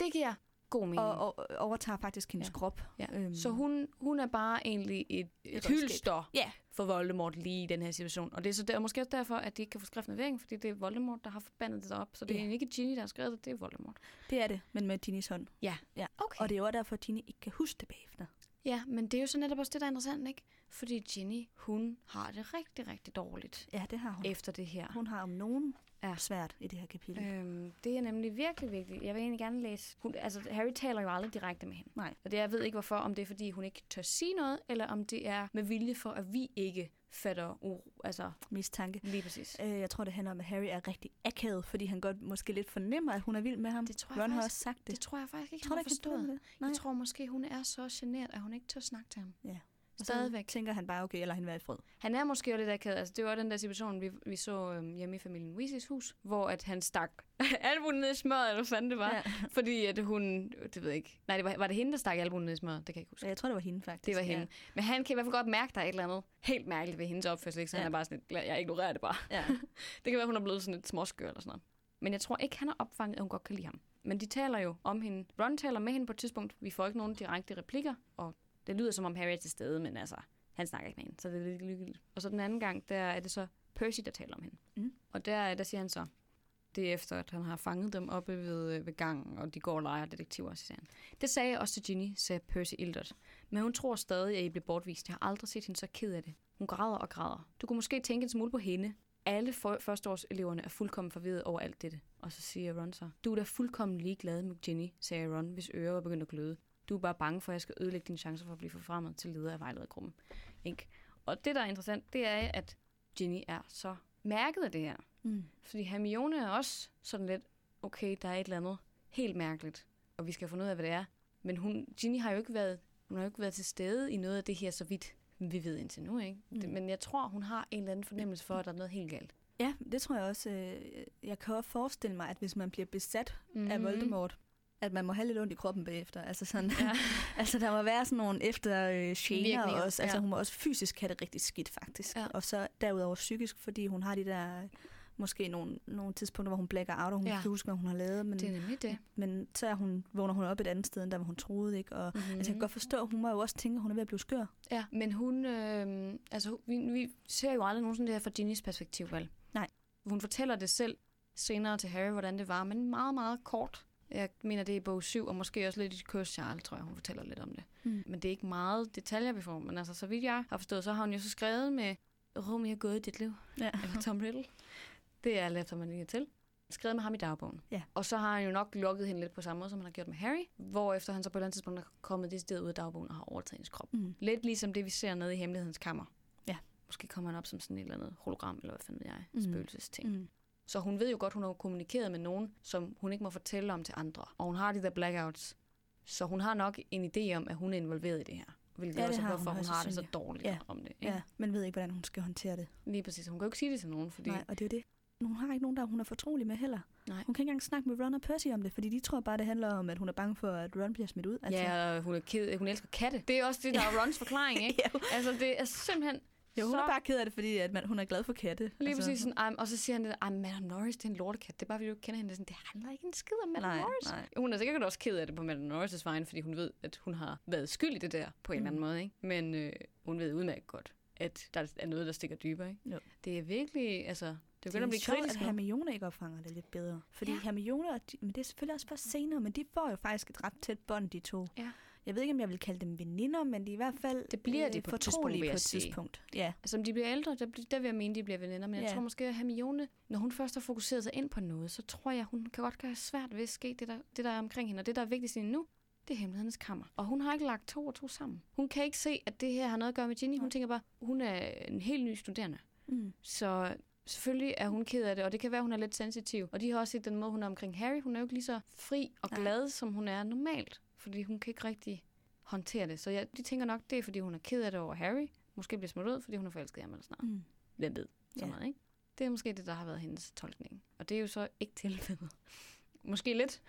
Det giver god mening. og, og overtager faktisk hendes Ja. krop. ja. øhm. Så hun, hun er bare egentlig et, et hylster Ja. for Voldemort lige i den her situation. Og det er så der, måske også derfor, at de ikke kan få skriften væggen, fordi det er Voldemort, der har forbandet det op. Så det er Ja. egentlig ikke Ginny, der har skrevet det, det er Voldemort. Det er det, men med Ginnys hånd. Ja. ja. Okay. Og det er jo også derfor, at Ginny ikke kan huske det bagefter. Ja, men det er jo så netop også det, der er interessant, ikke? Fordi Ginny, hun har det rigtig, rigtig dårligt Ja, det har hun. efter det her. Hun har om nogen Ja. svært i det her kapitel. Øh. Øhm, det er nemlig virkelig vigtigt. Jeg vil egentlig gerne læse... Hun, altså, Harry taler jo aldrig direkte med hende. Nej. Og det, jeg ved ikke hvorfor, om det er, fordi hun ikke tør sige noget, eller om det er med vilje for, at vi ikke fatter uro. Altså, Mistanke. lige præcis. Øh, jeg tror, det handler om, at Harry er rigtig akavet, fordi han godt måske lidt fornemmer, at hun er vild med ham. Det tror jeg Ron har faktisk- også sagt det. Det tror jeg faktisk ikke, tror han har forstået. det? Nej. Jeg tror måske, hun er så generet, at hun ikke tør snakke til ham. Ja. Og Stadigvæk. Så tænker han bare, okay, eller han være i fred. Han er måske jo lidt akavet. Altså, det var den der situation, vi, vi så øhm, hjemme i familien Weasleys hus, hvor at han stak (laughs) albuen ned i smøret, eller hvad fanden det var. Ja. Fordi at hun, det ved jeg ikke. Nej, det var, var det hende, der stak albuen ned i smøret? Det kan jeg ikke huske. Ja, jeg tror, det var hende faktisk. Det var hende. Men han kan i hvert fald godt mærke, der er et eller andet helt mærkeligt ved hendes opførsel. Ikke? Så ja. Ja. han er bare sådan lidt, jeg ignorerer det bare. Ja. (laughs) Det kan være, hun er blevet sådan lidt småskør eller sådan noget. Men jeg tror ikke, han har opfanget, at hun godt kan lide ham. Men de taler jo om hende. Ron taler med hende på et tidspunkt. Vi får ikke nogen direkte replikker, og det lyder som om Harry er til stede, men altså, han snakker ikke med hende, så det er lidt ligegyldigt. Og så den anden gang, der er det så Percy, der taler om hende. Mm. Og der, der siger han så, det er efter, at han har fanget dem oppe ved, øh, ved gangen, og de går og leger detektiver, siger han. Det sagde jeg også til Ginny, sagde Percy Ildert. Men hun tror stadig, at I blev bortvist. Jeg har aldrig set hende så ked af det. Hun græder og græder. Du kunne måske tænke en smule på hende. Alle for- førsteårseleverne er fuldkommen forvirret over alt dette. Og så siger Ron så, du er da fuldkommen ligeglad med Ginny, sagde Ron, hvis ører var begyndt at gløde. Du er bare bange for, at jeg skal ødelægge dine chancer for at blive forfremmet til leder af vejledergruppen. Ikke? Og det, der er interessant, det er, at Ginny er så mærket af det her. Mm. Fordi Hermione er også sådan lidt, okay, der er et eller andet helt mærkeligt, og vi skal finde ud af, hvad det er. Men hun, Ginny har jo ikke været, hun har jo ikke været til stede i noget af det her, så vidt vi ved indtil nu, ikke? Mm. Det, men jeg tror, hun har en eller anden fornemmelse for, at der er noget helt galt. Ja, det tror jeg også. Øh, jeg kan også forestille mig, at hvis man bliver besat mm. Mhm. af Voldemort, at man må have lidt ondt i kroppen bagefter. Altså, sådan, Ja. (laughs) altså der må være sådan nogle efter øh, gener også. Altså ja. hun må også fysisk have det rigtig skidt, faktisk. Ja. Og så derudover psykisk, fordi hun har de der måske nogle, nogle tidspunkter, hvor hun blækker out, og hun Ja. kan huske, hvad hun har lavet. Men, Det er nemlig det. men så er hun, vågner hun op et andet sted, end der hvor hun troede. Ikke? Og, Mm-hmm. altså, jeg kan godt forstå, hun må jo også tænke, at hun er ved at blive skør. Ja, men hun, øh, altså vi, vi ser jo aldrig nogensinde det her fra Ginnys perspektiv, vel? Nej. Hun fortæller det selv senere til Harry, hvordan det var, men meget, meget kort. Jeg mener, det er i bog 7, og måske også lidt i Curse Charles, tror jeg, hun fortæller lidt om det. Mm. Men det er ikke meget detaljer, vi får. Men altså, så vidt jeg har forstået, så har hun jo så skrevet med Rum, jeg gået i dit liv. Ja. Eller Tom Riddle. Det er alt efter, man lige til. Skrevet med ham i dagbogen. Ja. Og så har han jo nok lukket hende lidt på samme måde, som han har gjort med Harry. Hvorefter han så på et eller andet tidspunkt er kommet det sted ud af dagbogen og har overtaget hendes krop. Mm. Lidt ligesom det, vi ser nede i hemmelighedens kammer. Ja. Måske kommer han op som sådan et eller andet hologram, eller hvad fanden ved jeg, Mm. spøgelsesting. Mm. Så hun ved jo godt, hun har kommunikeret med nogen, som hun ikke må fortælle om til andre. Og hun har de der blackouts. Så hun har nok en idé om, at hun er involveret i det her. Hvilket Ja, det også er, hvorfor hun hun, højst har det så dårligt Ja. om det. Ikke? Ja, men ved ikke, hvordan hun skal håndtere det. Lige præcis. Hun kan jo ikke sige det til nogen, fordi Nej, og det er jo det. hun har ikke nogen, der hun er fortrolig med heller. Nej. Hun kan ikke engang snakke med Ron og Percy om det, fordi de tror bare, det handler om, at hun er bange for, at Ron bliver smidt ud. Altså. Ja, hun, er ked, hun elsker katte. Det er også det, der er Rons forklaring, (laughs) ikke? Altså, det er simpelthen jo, hun så... er bare ked af det, fordi at man, hun er glad for katte. Lige altså, præcis sådan, um, og så siger han, at Madame Norris, det er en lortekat. Det er bare, fordi du ikke kender hende. Sådan, det handler ikke en skid om Madame Nej, Norris. nej. Hun er sikkert også ked af det på Madame Norris' vegne, fordi hun ved, at hun har været skyld i det der på en Mm. eller anden måde. Ikke? Men øh, hun ved udmærket godt, at der er noget, der stikker dybere. Ikke? Jo. Det er virkelig, altså, det begynder er at blive kritisk at. Hermione ikke opfanger det lidt bedre. Fordi ja. Hermione, og de, men det er selvfølgelig også først senere, men de får jo faktisk et ret tæt bånd, de to. Ja. Jeg ved ikke, om jeg vil kalde dem veninder, men de er i hvert fald Det bliver de på tidspunkt, fortrolige vil jeg på et sige. tidspunkt. Ja. Altså, om de bliver ældre, der, bliver- der vil jeg mene, de bliver veninder. Men jeg Ja. tror måske, at Hermione, når hun først har fokuseret sig ind på noget, så tror jeg, hun kan godt gøre svært ved at ske det der, det, der er omkring hende. Og det, der er vigtigst lige nu, det er hemmelighedens kammer. Og hun har ikke lagt to og to sammen. Hun kan ikke se, at det her har noget at gøre med Ginny. Hun Nej. tænker bare, hun er en helt ny studerende. Mm. Så selvfølgelig er hun ked af det, og det kan være, at hun er lidt sensitiv. Og de har også set den måde, hun er omkring Harry. Hun er jo ikke lige så fri og Nej. glad, som hun er normalt. Fordi hun kan ikke rigtig håndtere det. Så jeg, de tænker nok, det er, fordi hun er ked af det over Harry. Måske bliver smidt ud, fordi hun er forelsket i ham eller snart. Mm. Hvem ved? Sådan Ja. noget, ikke? Det er måske det, der har været hendes tolkning. Og det er jo så ikke tilfældet. (laughs) Måske lidt,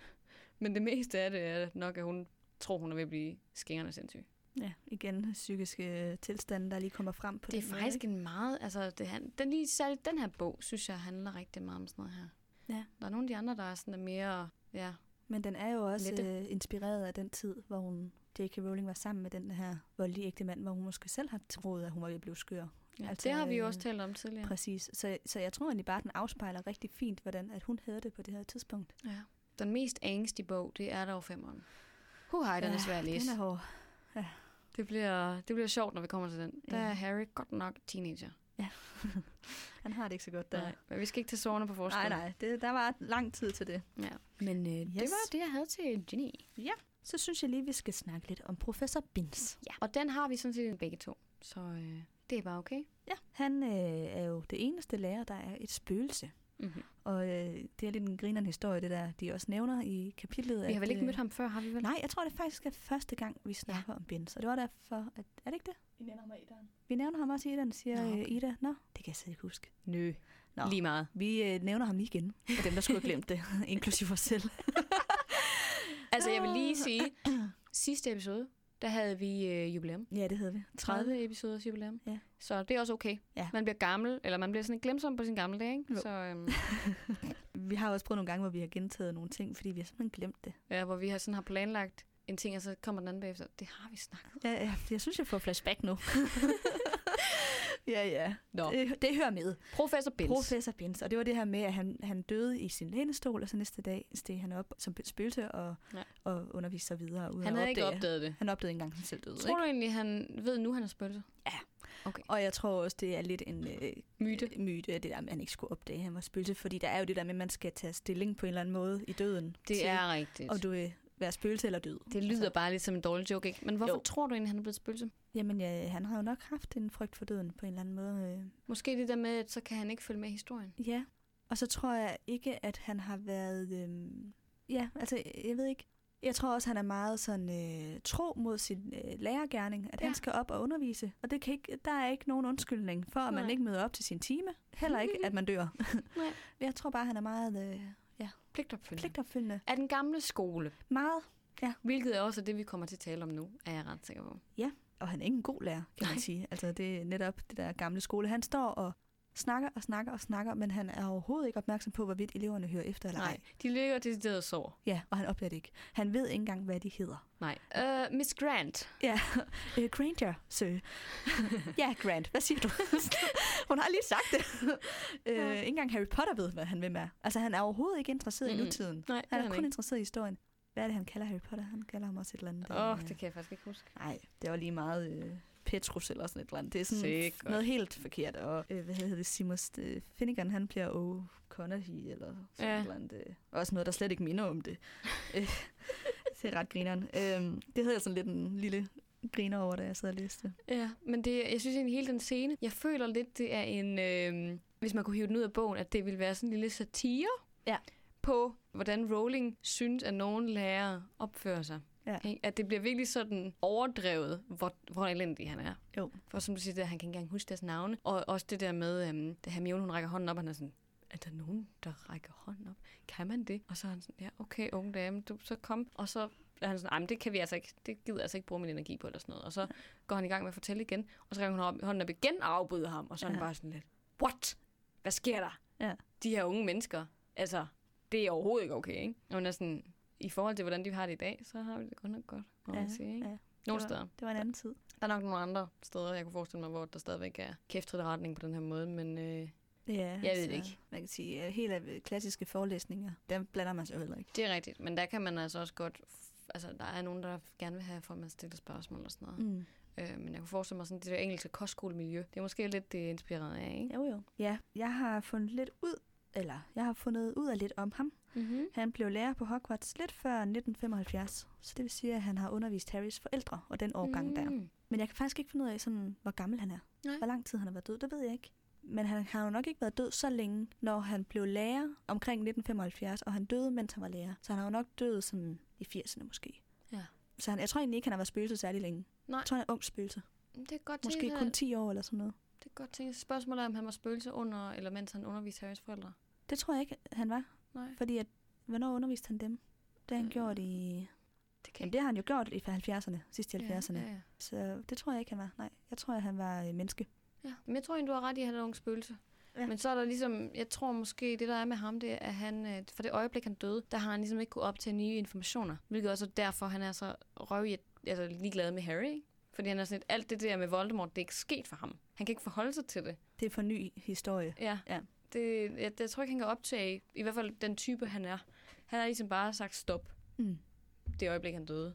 men det meste af det er nok, at hun tror, hun er ved at blive skingerne sindssyg. Ja, igen psykiske tilstande, der lige kommer frem på Det er den måde, faktisk ikke? en meget... Altså, det, han, den, lige særligt den her bog, synes jeg, handler rigtig meget om sådan noget her. Ja. Der er nogle af de andre, der er sådan mere... Ja, Men den er jo også Lette. øh, inspireret af den tid, hvor hun, J.K. Rowling var sammen med den her voldelige ægte mand, hvor hun måske selv har troet, at hun var ved at blive skør. ja Altså, det har vi jo øh, også talt om tidligere. Præcis. Så, så jeg tror egentlig bare, at den afspejler rigtig fint, hvordan at hun havde det på det her tidspunkt. Ja. Den mest angstige bog, det er dog femmeren. Hu hej, den er svær at læse. Den er hård. Det, bliver, det bliver sjovt, når vi kommer til den. Der Ja. er Harry godt nok teenager. (laughs) Han har det ikke så godt der. Nej, men vi skal ikke til sårene på forskellen. nej, nej. Det, der var lang tid til det. Ja. Men øh, yes. det var det, jeg havde til Ginny. Så synes jeg lige, vi skal snakke lidt om professor Bins. Ja. Og den har vi sådan set begge to. Så øh, det er bare okay. Ja. Han øh, er jo det eneste lærer, der er et spøgelse. Mm-hmm. Og øh, det er lidt en grinerende historie, det der, de også nævner i kapitlet. Vi har vel ikke øh, mødt ham før, har vi vel? Nej, jeg tror, det faktisk er første gang, vi snakker ja. om Bins. Og det var derfor, at... Er det ikke det? Vi nævner ham i Ida. Vi nævner ham også i Ida, siger Nå, Nå, okay. okay. Ida. Nå, det kan jeg slet ikke huske. Nø. Nå. Lige meget. Vi øh, nævner ham lige igen, for dem, der skulle have glemt det, (laughs) inklusive os selv. (laughs) Altså, jeg vil lige sige, sidste episode, der havde vi øh, jubilæum. Ja, det havde vi. 30 episoders jubilæum. Ja. Så det er også okay. Ja. Man bliver gammel, eller man bliver sådan glemsom på sin gamle dag, ikke? Jo. Så, øhm, (laughs) Vi har også prøvet nogle gange, hvor vi har gentaget nogle ting, fordi vi har simpelthen glemt det. ja, hvor vi har sådan har planlagt en ting, og så kommer den anden bagefter. Det har vi snakket om. Ja, jeg, jeg synes, jeg får flashback nu. (laughs) ja, ja. Nå. Det, det hører med. Professor Bins. Professor Bins. Og det var det her med, at han, han døde i sin lænestol, og så næste dag steg han op som spøgelse og, Ja. ja. og underviste sig videre. Uden han havde ikke opdage- opdaget det. Han opdagede ikke engang, han selv døde. Tror du egentlig, han ved nu, han er spøgelse? Og jeg tror også, det er lidt en øh, Myte. øh, myte, at det der, han ikke skulle opdage, at han var spøgelse. Fordi der er jo det der med, at man skal tage stilling på en eller anden måde i døden. Det til, er rigtigt. Og du vil være spøgelse eller død. Det lyder bare lidt som en dårlig joke, ikke? Men hvorfor Jo. tror du egentlig, han er blevet spøgelse? Jamen, ja, han har jo nok haft en frygt for døden på en eller anden måde. Øh. Måske det der med, at så kan han ikke følge med i historien. Ja, og så tror jeg ikke, at han har været... Øhm, ja, altså, jeg ved ikke. Jeg tror også, han er meget sådan øh, tro mod sin øh, lærergærning, at ja. Han skal op og undervise. Og det kan ikke, der er ikke nogen undskyldning for, at man Nej. ikke møder op til sin time. Heller ikke, (laughs) at man dør. Nej. (laughs) jeg tror bare, han er meget øh, Pligtopfyldende. pligtopfyldende. Af den gamle skole, Meget. hvilket er også det, vi kommer til at tale om nu, er jeg ret sikker på. Og han er ikke en god lærer, kan man sige. Altså, det er netop det der gamle skole. Han står og snakker og snakker og snakker, men han er overhovedet ikke opmærksom på, hvorvidt eleverne hører efter eller ej. Nej, de ligger decideret sår. Ja, og han opdager det ikke. Han ved ikke engang, hvad de hedder. Nej. Uh, Miss Grant. Ja, uh, (laughs) Granger, sø. (laughs) ja, Grant, hvad siger du? (laughs) Hun har lige sagt det. uh, Ja. ikke engang Harry Potter ved, hvad han vil med. Altså, han er overhovedet ikke interesseret mm i nutiden. Nej, Han er er kun ikke. interesseret i historien. Hvad er det, han kalder Harry Potter? Han kalder ham også et eller andet. Åh, oh, det kan jeg faktisk ikke huske. Nej, det var lige meget øh, Petrus eller sådan et eller andet. Det er sådan Sikkert. noget helt forkert. Og øh, hvad hedder det, Simus øh, Finnegan, han bliver O'Connor eller sådan Ja. et eller andet. Øh, også noget, der slet ikke minder om det. (laughs) Øh, det er ret grineren. Øh, det havde jeg sådan lidt en lille griner over, da jeg sad og læste. Ja, men det, jeg synes egentlig hele den scene, jeg føler lidt, det er en, øh, hvis man kunne hive den ud af bogen, at det ville være sådan en lille satire Ja. på, hvordan Rowling synes, at nogen lærere opfører sig. Ja. Ikke? At det bliver virkelig sådan overdrevet, hvor, hvor elendig han er. Jo. For som du siger, det, han kan ikke engang huske deres navne. Og også det der med, øhm, da Hermione hun rækker hånden op, og han er sådan, er der nogen, der rækker hånden op? Kan man det? Og så er han sådan, ja, okay, unge dame, du, så kom. Og så er han sådan, det kan vi altså ikke, det gider jeg altså ikke bruge min energi på, eller sådan noget. Og så går han i gang med at fortælle igen, og så rækker hun op, hånden op igen og afbryder ham, og så er han Ja. bare sådan lidt, what? Hvad sker der? Ja. De her unge mennesker, altså, det er overhovedet ikke okay, ikke? Og hun er sådan, i forhold til, hvordan de har det i dag, så har vi det godt nok godt, må man sige, ikke? ja. Nogle det var, steder. Det var en anden tid. Der er nok nogle andre steder, jeg kunne forestille mig, hvor der stadigvæk er kæftrit retning på den her måde, men øh, Ja, ved det ikke. Man kan sige, at helt af klassiske forelæsninger, dem blander man sig heller ikke. det er rigtigt. Men der kan man altså også godt... Altså, der er nogen, der gerne vil have, for at man stiller spørgsmål og sådan noget. Mm. Øh, men jeg kunne forestille mig sådan, det der engelske kostskolemiljø, det er måske lidt det er inspireret af, ikke? Jo, jo. Ja, jeg har fundet lidt ud, eller jeg har fundet ud af lidt om ham. Mm-hmm. Han blev lærer på Hogwarts lidt før 1975, så det vil sige, at han har undervist Harrys forældre og den årgang mm. der. Men jeg kan faktisk ikke finde ud af, sådan, hvor gammel han er. Nej. Hvor lang tid han har været død, det ved jeg ikke. Men han har jo nok ikke været død så længe, når han blev lærer omkring 1975, og han døde, mens han var lærer. Så han har jo nok død sådan i 80'erne måske. Ja. Så han, jeg tror egentlig ikke, han har været spøgelse særlig længe. Nej. Jeg tror, han er ung spøgelse. Det er godt Måske tænkt, kun 10 år eller sådan noget. Det er godt tænkt. Spørgsmålet er, om han var spøgelse under, eller mens han underviste Harrys forældre. Det tror jeg ikke, han var. Nej. Fordi at, hvornår underviste han dem? Det har han Øh, gjort i... Det Jamen, det har han jo gjort i 70'erne, sidst i 70'erne. Ja, ja, ja. Så det tror jeg ikke, han var. Nej, jeg tror, at han var øh, menneske. Ja, men jeg tror egentlig, du har ret i, at han er en ung spøgelse. Ja. Ja. Men så er der ligesom, jeg tror måske, det der er med ham, det er, at han, øh, for det øjeblik, han døde, der har han ligesom ikke kunne optage nye informationer. Hvilket også er derfor, han er så røv altså ligeglad med Harry, ikke? Fordi han er sådan lidt, alt det der med Voldemort, det er ikke sket for ham. Han kan ikke forholde sig til det. Det er for ny historie. Ja. Ja. Det, jeg, jeg tror ikke, han kan optage, i hvert fald den type, han er. Han har ligesom bare sagt stop, Mm. det øjeblik, han døde.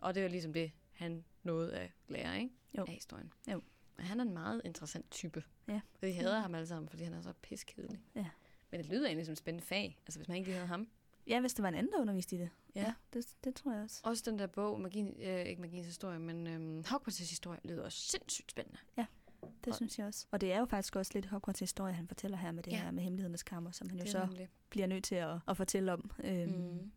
Og det var ligesom det, han nåede at lære, ikke? Jo. Af historien. Jo. Men han er en meget interessant type. Ja. Vi hader ham alle sammen, fordi han er så piskedelig. Ja. Men det lyder egentlig som et spændende fag, altså hvis man ikke lige havde ham. Ja, hvis det var en anden, der underviste i det. Ja. det, det tror jeg også. Også den der bog, Magien, øh, ikke Magiens historie, men øhm, Hogwarts' historie, lyder også sindssygt spændende. Det Og- synes jeg også. Og det er jo faktisk også lidt Hogwarts historie, han fortæller her med det Ja. her med hemmelighedernes kammer, som han jo så nemlig. bliver nødt til at, at fortælle om. Øhm, Mm.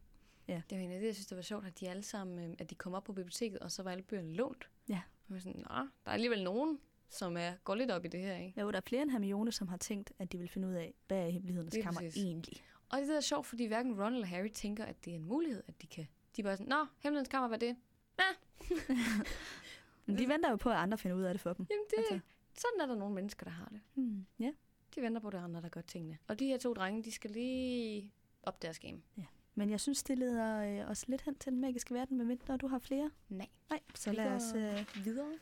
ja. Det var egentlig det, jeg synes, det var sjovt, at de alle sammen, øh, at de kom op på biblioteket, og så var alle bøgerne lånt. Ja. Og sådan, Nå, der er alligevel nogen, som er, går lidt op i det her, ikke? Jo, der er flere end Hermione, som har tænkt, at de vil finde ud af, hvad er hemmelighedernes kammer præcis. egentlig. Og det er sjovt, fordi hverken Ron eller Harry tænker, at det er en mulighed, at de kan. De er bare sådan, nå, hemmelighedens kammer, hvad er det? (laughs) Men de venter jo på, at andre finder ud af det for dem. Jamen, det, Altså. Sådan er der nogle mennesker, der har det. Hmm. Ja. De venter på, at det andre, der gør tingene. Og de her to drenge, de skal lige op deres game. Men jeg synes, det leder øh, os lidt hen til den magiske verden, med mindre du har flere. Nej. Nej, så lad os... Øh, videre.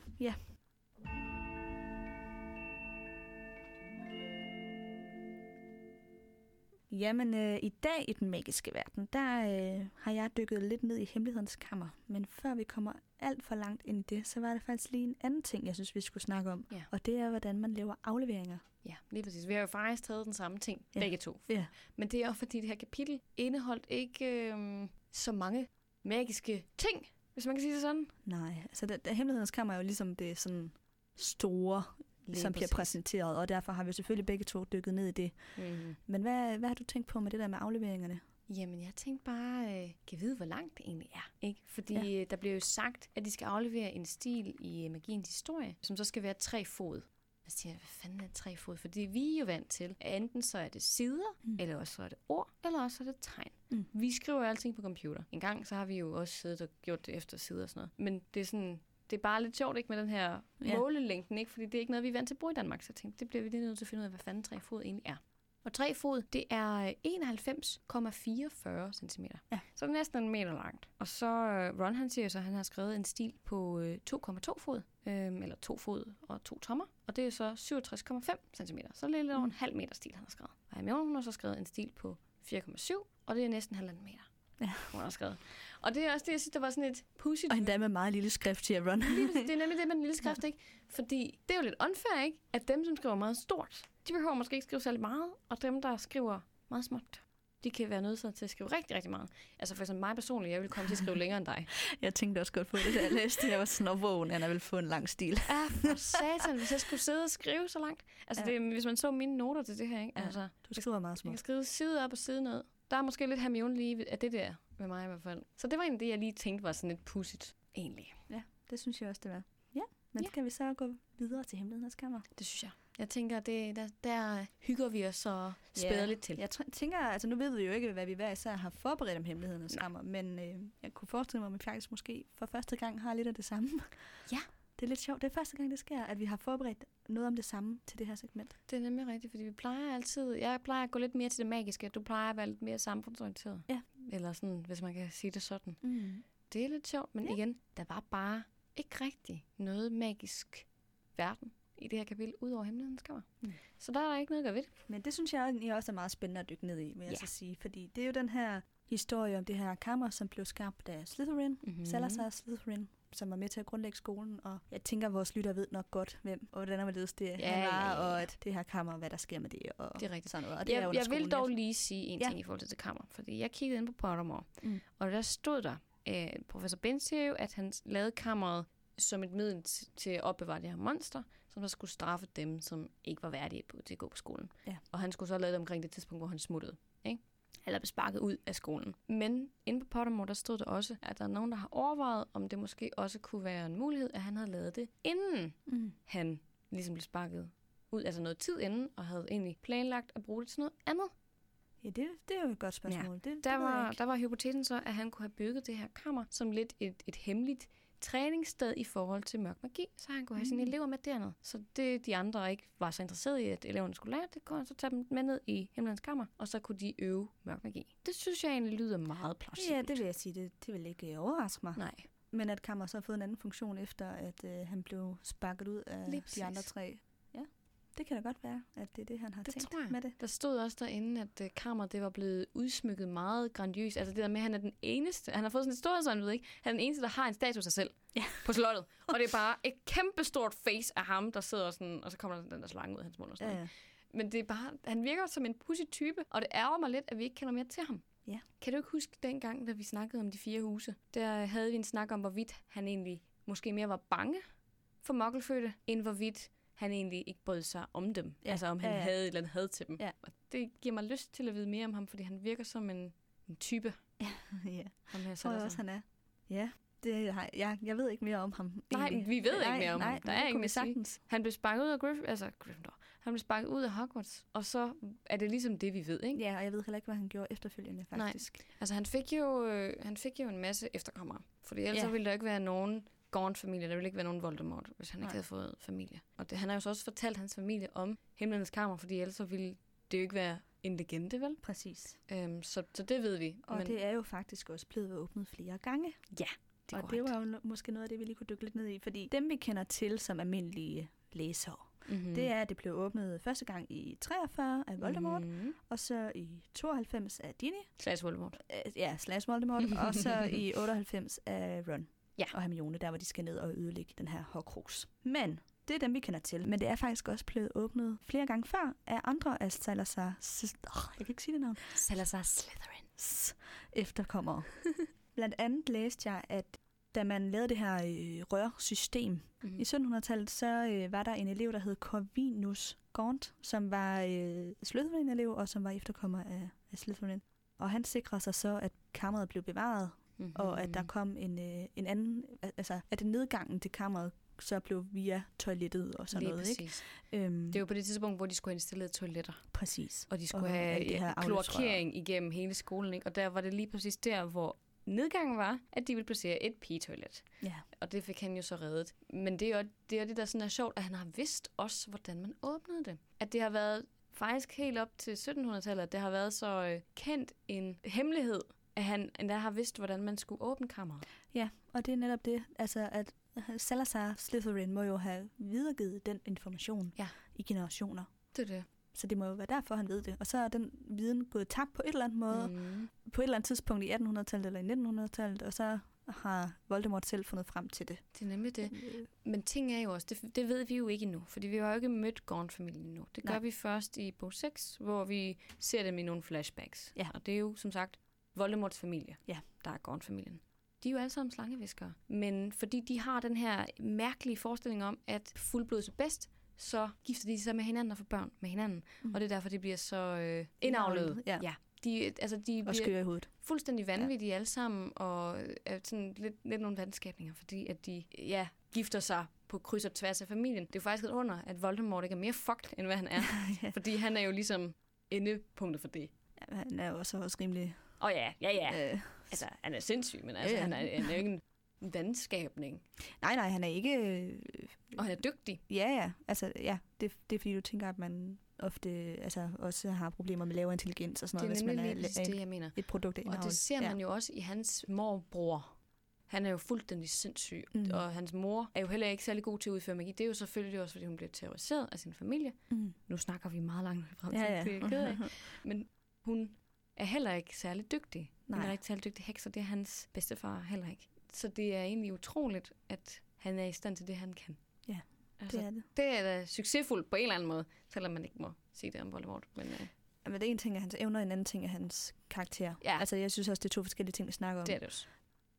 Jamen, øh, i dag i den magiske verden, der øh, har jeg dykket lidt ned i hemmelighedens kammer. Men før vi kommer alt for langt ind i det, så var der faktisk lige en anden ting, jeg synes, vi skulle snakke om. Ja. Og det er, hvordan man laver afleveringer. Ja, lige præcis. Vi har jo faktisk taget den samme ting, Ja. begge to. Ja. Men det er jo fordi, det her kapitel indeholdt ikke øh, så mange magiske ting, hvis man kan sige det sådan. Nej, altså der, der, hemmelighedens kammer er jo ligesom det sådan store, Lige som bliver præcis. præsenteret, og derfor har vi selvfølgelig begge to dykket ned i det. Mm-hmm. Men hvad, hvad har du tænkt på med det der med afleveringerne? Jamen, jeg tænkte bare, øh, kan vide, hvor langt det egentlig er. Ikke? Fordi ja. der bliver jo sagt, at de skal aflevere en stil i øh, magiens historie, som så skal være tre fod. Jeg siger, hvad fanden er tre fod? Fordi vi er jo vant til, at enten så er det sider, Mm. mm. eller også så er det ord, eller også så er det tegn. Mm. Vi skriver jo alting på computer. En gang så har vi jo også siddet og gjort det efter sider og sådan noget. Men det er sådan, det er bare lidt sjovt ikke med den her Ja. målelængden, ikke? fordi det er ikke noget, vi er vant til at bruge i Danmark. Så jeg tænkte, det bliver vi lige nødt til at finde ud af, hvad fanden tre fod egentlig er. Og tre fod, det er 91,44 cm. Ja. Så det er næsten en meter langt. Og så øh, Ron, han siger så, at han har skrevet en stil på øh, 2,2 fod, øh, eller to fod og to tommer. Og det er så 67,5 cm. Så det er lidt over en halv meter stil, han har skrevet. Og Hermione, hun har så skrevet en stil på 4,7, og det er næsten halvanden meter. Ja. Hun har skrevet. Og det er også det, jeg synes, der var sådan et pudsigt Og endda med meget lille skrift til Ron. Lige præcis, det er nemlig det med den lille (laughs) skrift, ikke? Fordi det er jo lidt unfair, ikke? At dem, som skriver meget stort, de behøver måske ikke skrive særlig meget, og dem, der skriver meget småt, de kan være nødt til at skrive rigtig, rigtig meget. Altså for eksempel mig personligt, jeg vil komme til at skrive længere end dig. (laughs) Jeg tænkte også godt på det, da jeg læste det. Jeg var sådan, "Nå, vågen, Anna vil få en lang stil. Ja, for satan, hvis jeg skulle sidde og skrive så langt. Altså Ja. ja. det, hvis man så mine noter til det her, ikke? Ja. Altså, Du skriver meget jeg kan småt. skrive side op og side ned. Der er måske lidt Hermione lige af det der med mig i hvert fald. Så det var egentlig det, jeg lige tænkte var sådan lidt pudsigt, egentlig. Det synes jeg også, det var. Ja, men Ja. skal vi så gå videre til hemmelighedens kammer? Det synes jeg. Jeg tænker, det, der, der hygger vi os og spæder lidt til. Jeg tænker, altså nu ved vi jo ikke, hvad vi hver især har forberedt om hemmelighedernes kammer, men øh, jeg kunne forestille mig, at vi faktisk måske for første gang har lidt af det samme. Ja. Det er lidt sjovt. Det er første gang, det sker, at vi har forberedt noget om det samme til det her segment. Det er nemlig rigtigt, fordi vi plejer altid... Jeg plejer at gå lidt mere til det magiske, du plejer at være lidt mere samfundsorienteret. Ja. Eller sådan, hvis man kan sige det sådan. Mm. Det er lidt sjovt, men Ja. igen, der var bare ikke rigtig noget magisk verden i det her kapitel, ud over hemmelighedens kammer. Mm. Så der er ikke noget at gøre ved det. Men det synes jeg egentlig også er meget spændende at dykke ned i, vil jeg Ja. så sige. Fordi det er jo den her historie om det her kammer, som blev skabt af Slytherin, Mhm. mm. Salazar Slytherin, som var med til at grundlægge skolen. Og jeg tænker, at vores lytter ved nok godt, hvem og hvordan og hvorledes det Ja, han var, ja, ja. og at det her kammer, hvad der sker med det, og Det er rigtigt. sådan noget. Og det er Jeg, under jeg vil dog lidt. lige sige en Ja. ting i forhold til det kammer, fordi jeg kiggede ind på Pottermore, Mm. og der stod der, øh, professor Ben siger jo, at han lavede kammeret som et middel til at opbevare det her monster, som der skulle straffe dem, som ikke var værdige på, til at gå på skolen. Ja. Og han skulle så lave det omkring det tidspunkt, hvor han smuttede. Eller blev sparket ud af skolen. Men inde på Pottermore, der stod der også, at der er nogen, der har overvejet, om det måske også kunne være en mulighed, at han havde lavet det, inden Mm. han ligesom blev sparket ud, altså noget tid inden, og havde egentlig planlagt at bruge det til noget andet. Ja, det, det er jo et godt spørgsmål. Ja. Det, det Der jeg var, der var hypotesen så, at han kunne have bygget det her kammer som lidt et, et hemmeligt træningssted i forhold til mørk magi, så han kunne have sine Mm. elever med dernede. Så det, de andre ikke var så interesserede i, at eleverne skulle lære, det kunne han så tage dem med ned i himlens kammer, og så kunne de øve mørk magi. Det synes jeg egentlig lyder meget plausibelt. Ja, det vil jeg sige. Det, det vil ikke overraske mig. Nej, Men at Kammer så har fået en anden funktion, efter at øh, han blev sparket ud af de andre tre. Det kan da godt være, at det er det, han har Det tænkt tror jeg. med det. Der stod også derinde, at øh, kammeret det var blevet udsmykket meget grandiøst. Altså det der med, at han er den eneste, han har fået sådan et stort sådan, ved ikke, han er den eneste, der har en statue af sig selv Ja. på slottet. (laughs) Og det er bare et kæmpe stort face af ham, der sidder sådan, og så kommer der den der slange ud af hans mund og sådan Ja, ja. Men det er bare, han virker som en pussy type, og det ærger mig lidt, at vi ikke kender mere til ham. Ja. Kan du ikke huske dengang, da vi snakkede om de fire huse? Der havde vi en snak om, hvorvidt han egentlig måske mere var bange for mokkelfødte, end hvorvidt han egentlig ikke brød sig om dem. Ja. Altså om han Ja, ja. havde et eller andet had til dem. Ja. Og det giver mig lyst til at vide mere om ham, fordi han virker som en, en type. ja. (laughs) Ham her tror jeg også, han er. Ja, det har, jeg, jeg ved ikke mere om ham. Nej, egentlig. vi ved ikke nej, mere om nej, ham. Der men er ikke mere sagtens. Han blev sparket ud af Gryff- altså Gryffindor. Han blev sparket ud af Hogwarts, og så er det ligesom det, vi ved, ikke? Ja, og jeg ved heller ikke, hvad han gjorde efterfølgende, Nej. faktisk. Altså, han fik jo, øh, han fik jo en masse efterkommere. Fordi ellers Ja. ja. ville der ikke være nogen Gaunt-familie. Der ville ikke være nogen Voldemort, hvis han Nej. ikke havde fået familie. Og det, han har jo så også fortalt hans familie om Himlenes Kammer, fordi ellers så ville det jo ikke være en legende, vel? Præcis. Øhm, så, så det ved vi. Og men det er jo faktisk også blevet åbnet flere gange. det er og det var jo måske noget af det, vi lige kunne dykke lidt ned i. Fordi dem, vi kender til som almindelige læsere, mm-hmm. mm. det er, at det blev åbnet første gang i 43 af Voldemort, mm. Mm-hmm. og så i 92 af Ginny, Slash Voldemort. øh, ja, slash Voldemort, og så (laughs) i 98 af Ron Ja. og Hermione, der hvor de skal ned og ødelægge den her Horcrux. Men det er dem, vi kender til. Men det er faktisk også blevet åbnet flere gange før af andre af Salazar... Oh, jeg kan ikke sige det navn. Salazar Slytherin. S- efterkommere. (laughs) Blandt andet læste jeg, at da man lavede det her øh, rørsystem Mm-hmm. i 1700-tallet, så øh, var der en elev, der hed Corvinus Gaunt, som var øh, Slytherin-elev, og som var efterkommer af, af Slytherin. Og han sikrede sig så, at kammeret blev bevaret, Mm-hmm. og at der kom en, øh, en anden, al- altså at nedgangen til kammeret så blev via toilettet og sådan Lige noget, ikke? præcis. Øhm, Det jo på det tidspunkt, hvor de skulle have installeret toiletter. præcis. Og de skulle Og have det ja, kloakering igennem hele skolen. Ikke? Og der var det lige præcis der, hvor nedgangen var, at de ville placere et pigetoilet. Ja. Og det fik han jo så reddet. Men det er jo det, er det der sådan er sjovt, at han har vidst også, hvordan man åbnede det. At det har været faktisk helt op til 1700-tallet, at det har været så øh, kendt en hemmelighed, at han endda har vidst, hvordan man skulle åbne kammeret. Ja, og det er netop det, altså at Salazar Slytherin må jo have videregivet den information Ja. i generationer. Det er det. Så det må jo være derfor, han ved det. Og så er den viden gået tabt på et eller andet måde, mm. På et eller andet tidspunkt i 1800-tallet eller i 1900-tallet, og så har Voldemort selv fundet frem til det. Det er nemlig det. Øh, Men ting er jo også, det, det ved vi jo ikke endnu, fordi vi har jo ikke mødt Gaunt-familien endnu. Det gør Nej. vi først i bog 6, hvor vi ser dem i nogle flashbacks. Ja. Og det er jo som sagt Voldemorts familie, Ja. der er Gaunt-familien. De er jo alle sammen slangeviskere. Men fordi de har den her mærkelige forestilling om, at fuldblods er bedst, så gifter de sig med hinanden og får børn med hinanden. Mm. Og det er derfor, de bliver så øh, indavlet. Ja. ja. De, altså, de Og bliver skøre i hovedet. fuldstændig vanvittige ja. alle sammen, og er sådan lidt, lidt nogle vandskabninger, fordi at de ja, gifter sig på kryds og tværs af familien. Det er jo faktisk et under, at Voldemort ikke er mere fucked, end hvad han er. (laughs) ja. fordi han er jo ligesom endepunktet for det. Ja, Han er jo også, også rimelig... Åh oh, ja, ja, ja. Øh, Altså, han er sindssyg, men altså, Ja, ja. han, er, han er jo ikke en vandskabning. nej, nej, han er ikke... Øh, Og han er dygtig. ja, ja. Altså, ja. Det, det er fordi, du tænker, at man ofte altså, også har problemer med lavere intelligens og sådan noget, hvis man er, er det, jeg mener. et produkt af Og det ser man jo også i hans morbror. Han er jo fuldstændig sindssyg, Mm. og hans mor er jo heller ikke særlig god til at udføre magi. Det er jo selvfølgelig også, fordi hun bliver terroriseret af sin familie. Mm. Nu snakker vi meget langt frem Ja, ja. det er ked af. (laughs) Men hun er heller ikke særlig dygtig. Nej. er ikke særlig dygtig heks, og det er hans bedstefar heller ikke. Så det er egentlig utroligt, at han er i stand til det, han kan. Ja, altså, det er det. det er da succesfuldt på en eller anden måde, selvom man ikke må sige det om Voldemort. Men, øh, Men det er en ting af hans evner, en anden ting af hans karakter. Ja. Altså, jeg synes også, det er to forskellige ting, vi snakker om. det er det også.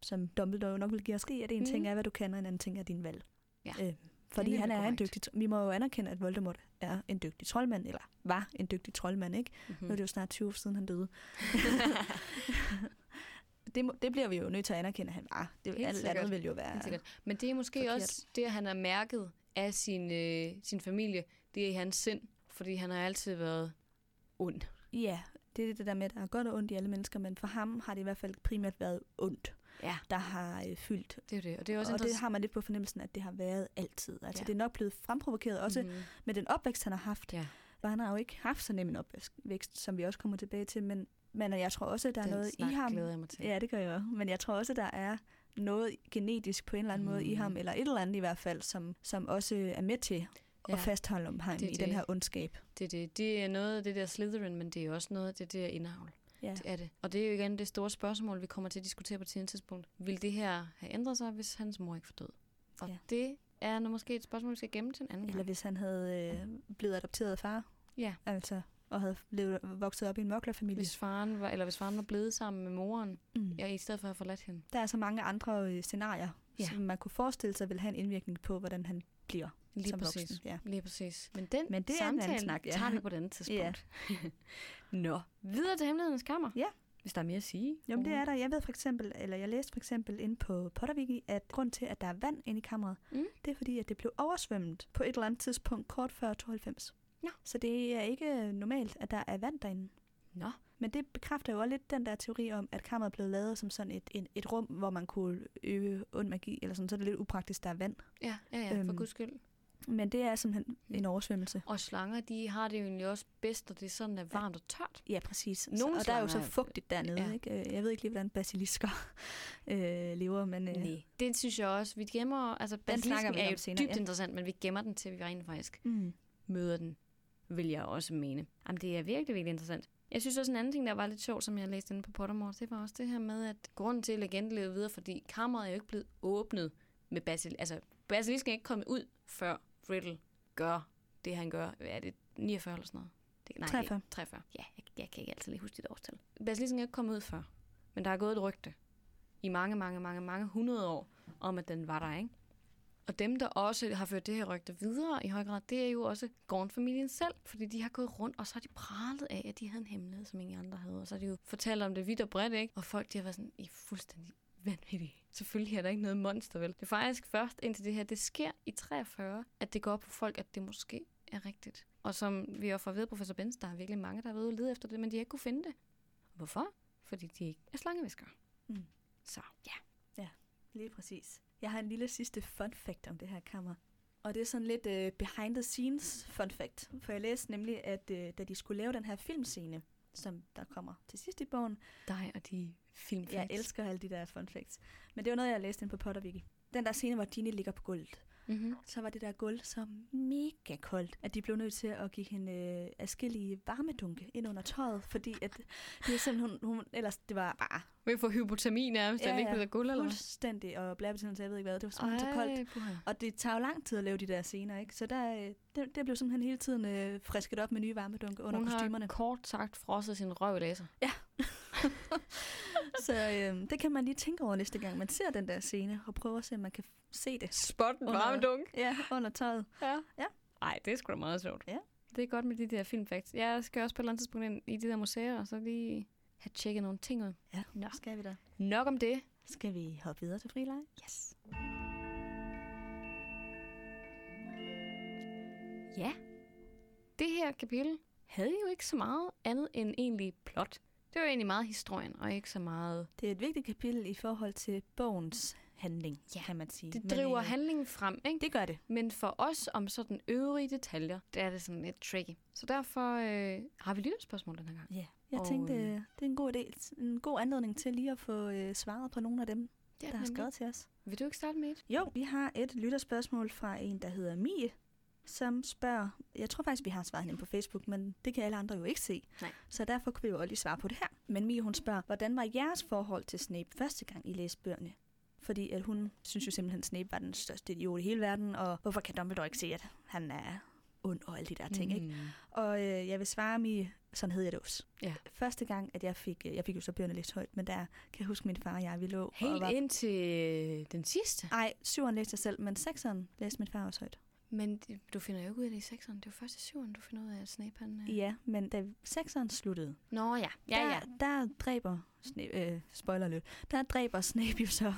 Som Dumbledore nok vil give os rig, at en Mhm. ting er, hvad du kan, og en anden ting er din valg. Ja. Øh, fordi nemlig han er en korrekt. dygtig... Vi må jo anerkende, at Voldemort er en dygtig troldmand, eller var en dygtig troldmand, ikke? Mm. Nu er det jo snart 20 år siden, han døde. (laughs) det, må, det bliver vi jo nødt til at anerkende, at han var. Det, Helt alt sikkert. andet vil jo være... Men det er måske forkert. også det, han er mærket af sin, øh, sin familie. Det er i hans sind, fordi han har altid været ond. Ja, det er det der med, at der er godt og ondt i alle mennesker, men for ham har det i hvert fald primært været ondt, Ja, der har øh, fyldt. det er det. Og det er også Og det har man lidt på fornemmelsen, at det har været altid. Altså, Ja. det er nok blevet fremprovokeret også Mhm. med den opvækst, han har haft. Ja. Og han har jo ikke haft så nem en opvækst, som vi også kommer tilbage til, men, men jeg tror også, at der er Den noget i ham. glæder jeg mig til. Ja, det gør jeg også. Men jeg tror også, at der er noget genetisk på en eller anden mm. måde i Mm. ham, eller et eller andet i hvert fald, som, som også er med til ja. at fastholde om ham det er i den det. her ondskab. Det, er det. det er noget af det der Slytherin, men det er også noget af det der indhavl. Ja. Det er det. Og det er jo igen det store spørgsmål, vi kommer til at diskutere på et tidspunkt. Vil det her have ændret sig, hvis hans mor ikke var død? Og Ja. det er nu måske et spørgsmål, vi skal gemme til en anden Eller gang. hvis han havde øh, blevet adopteret af far, Ja, altså, og havde levet, vokset op i en moklerfamilie. hvis faren var, eller hvis faren var blevet sammen med moren, Mm. ja, i stedet for at have forladt hende. Der er så mange andre øh, scenarier. Ja. som man kunne forestille sig vil have en indvirkning på, hvordan han bliver Lige som præcis. voksen. Ja. Lige præcis. Men den Men det er en anden samtale snak, ja. tager vi på et andet tidspunkt. (laughs) Nå, videre til hemmelighedens kammer. Ja. Hvis der er mere at sige. Jamen det er der. Jeg ved for eksempel, eller jeg læste for eksempel ind på Potterwiki, at grund til, at der er vand inde i kammeret, Mm. det er fordi, at det blev oversvømmet på et eller andet tidspunkt kort før 92. Nå. Så det er ikke normalt, at der er vand derinde. Nå, Men det bekræfter jo også lidt den der teori om, at kammeret blev lavet som sådan et, et, et rum, hvor man kunne øve ond magi, eller sådan, så er det lidt upraktisk, der er vand. ja, ja, ja for Øhm, guds skyld. Men det er simpelthen en oversvømmelse. Og slanger, de har det jo egentlig også bedst, og det er sådan, at varmt og tørt. Ja, præcis. Nogle og der er jo så fugtigt dernede, ja. ikke? Øh, Jeg ved ikke lige, hvordan basilisker (laughs) øh, lever, men... Øh, Nej. Det synes jeg også. Vi gemmer, altså basilisken er jo senere, dybt ja. interessant, men vi gemmer den til, vi rent faktisk Mm. møder den, vil jeg også mene. Jamen, det er virkelig, virkelig interessant. Jeg synes også en anden ting, der var lidt sjovt, som jeg læste inde på Pottermore, det var også det her med, at grunden til, at legenden levede videre, fordi kammeret er jo ikke blevet åbnet med basil. Altså, basilisken er ikke kommet ud, før Riddle gør det, han gør. Hvad er det? 49 eller sådan noget? Det, nej, 43. Det, 43. Ja, jeg, jeg kan ikke altid lige huske dit årstal. Basilisken er ikke kommet ud før, men der er gået et rygte i mange, mange, mange, mange hundrede år, om at den var der, ikke? Og dem, der også har ført det her rygte videre i høj grad, det er jo også Gorn-familien selv, fordi de har gået rundt, og så har de pralet af, at de havde en hemmelighed, som ingen andre havde. Og så har de jo fortalt om det vidt og bredt, ikke? Og folk, de har været sådan, I er fuldstændig vanvittige. Selvfølgelig er der ikke noget monster, vel? Det er faktisk først indtil det her, det sker i 43, at det går op på folk, at det måske er rigtigt. Og som vi får at vide, professor Benz, der er virkelig mange, der har været ude og lede efter det, men de har ikke kunne finde det. Hvorfor? Fordi de ikke er slangeviskere. Mm. Så ja. Lige præcis. Jeg har en lille sidste fun fact om det her kammer. Og det er sådan lidt uh, behind the scenes fun fact. For jeg læste nemlig, at uh, da de skulle lave den her filmscene, som der kommer til sidst i bogen, Dig og de filmfans. jeg elsker alle de der fun facts. Men det var noget, jeg læste ind på Potterwiki. Den der scene, hvor Ginny ligger på gulvet. Mm-hmm. Så var det der gulv så mega koldt, at de blev nødt til at give hende øh, afskillige varmedunke ind under tøjet, fordi at det er simpelthen, hun, hun, ellers det var bare Vi får hypotermi nærmest, ja, Ja, ja. ikke ja. guld, eller fuldstændig, og blærebetændelse, jeg ved ikke hvad, det var simpelthen så koldt. puha. Og det tager jo lang tid at lave de der scener, ikke? Så der, øh, det, det blev simpelthen hele tiden øh, frisket op med nye varmedunke under Hun kostymerne. har kort sagt frosset sin røv i laser. (laughs) Så øh, det kan man lige tænke over næste gang, man ser den der scene, og prøve at se, om man kan se det. Spot en Under- varmedunk. Ja, under tøjet. Ja. Ja. Ej, det er sgu da meget sjovt. Ja. Det er godt med de der filmfacts. Jeg skal også på et eller andet tidspunkt ind i de der museer, og så lige have tjekket nogle ting ud. Ja, Nå. skal vi da. Nok om det. Skal vi hoppe videre til frileje? Yes. Ja, det her kapitel havde jo ikke så meget andet end egentlig plot. Det var egentlig meget historien, og ikke så meget... Det er et vigtigt kapitel i forhold til bogens handling, Ja, kan man sige. Det Men, driver øh, handlingen frem, ikke? Det gør det. Men for os om sådan øvrige detaljer, der er det sådan lidt tricky. Så derfor øh, har vi lytterspørgsmål den her gang. Ja. Jeg Og, tænkte, øh, øh, det er en god, idé, en god anledning til lige at få øh, svaret på nogle af dem, der har skrevet til os. Vil du ikke starte med et? Jo, vi har et lytterspørgsmål fra en, der hedder Mie, som spørger, jeg tror faktisk, vi har svaret hende på Facebook, men det kan alle andre jo ikke se. Nej. Så derfor kunne vi jo også lige svare på det her. Men Mie, hun spørger, hvordan var jeres forhold til Snape første gang, I læste bøgerne? Fordi at hun synes jo simpelthen, at Snape var den største idiot i hele verden, og hvorfor kan Dumbledore ikke se, at han er ond og alle de der ting, ikke? Mm. Og øh, jeg vil svare Mie, sådan hed jeg det også. Ja. Første gang, at jeg fik, øh, jeg fik jo så bøgerne læst højt, men der kan jeg huske, min far og jeg, vi lå og Helt var... ind til den sidste. Ej, syveren læste jeg selv, men sekseren læste min far også højt. Men du finder jo ikke ud af det i sekseren. Det var først i syveren, du finder ud af, at Snape han... øh- Ja, men da sekseren sluttede, Nå ja. Ja, der, ja. der dræber Snape, øh, spoiler lidt, der dræber Snape jo så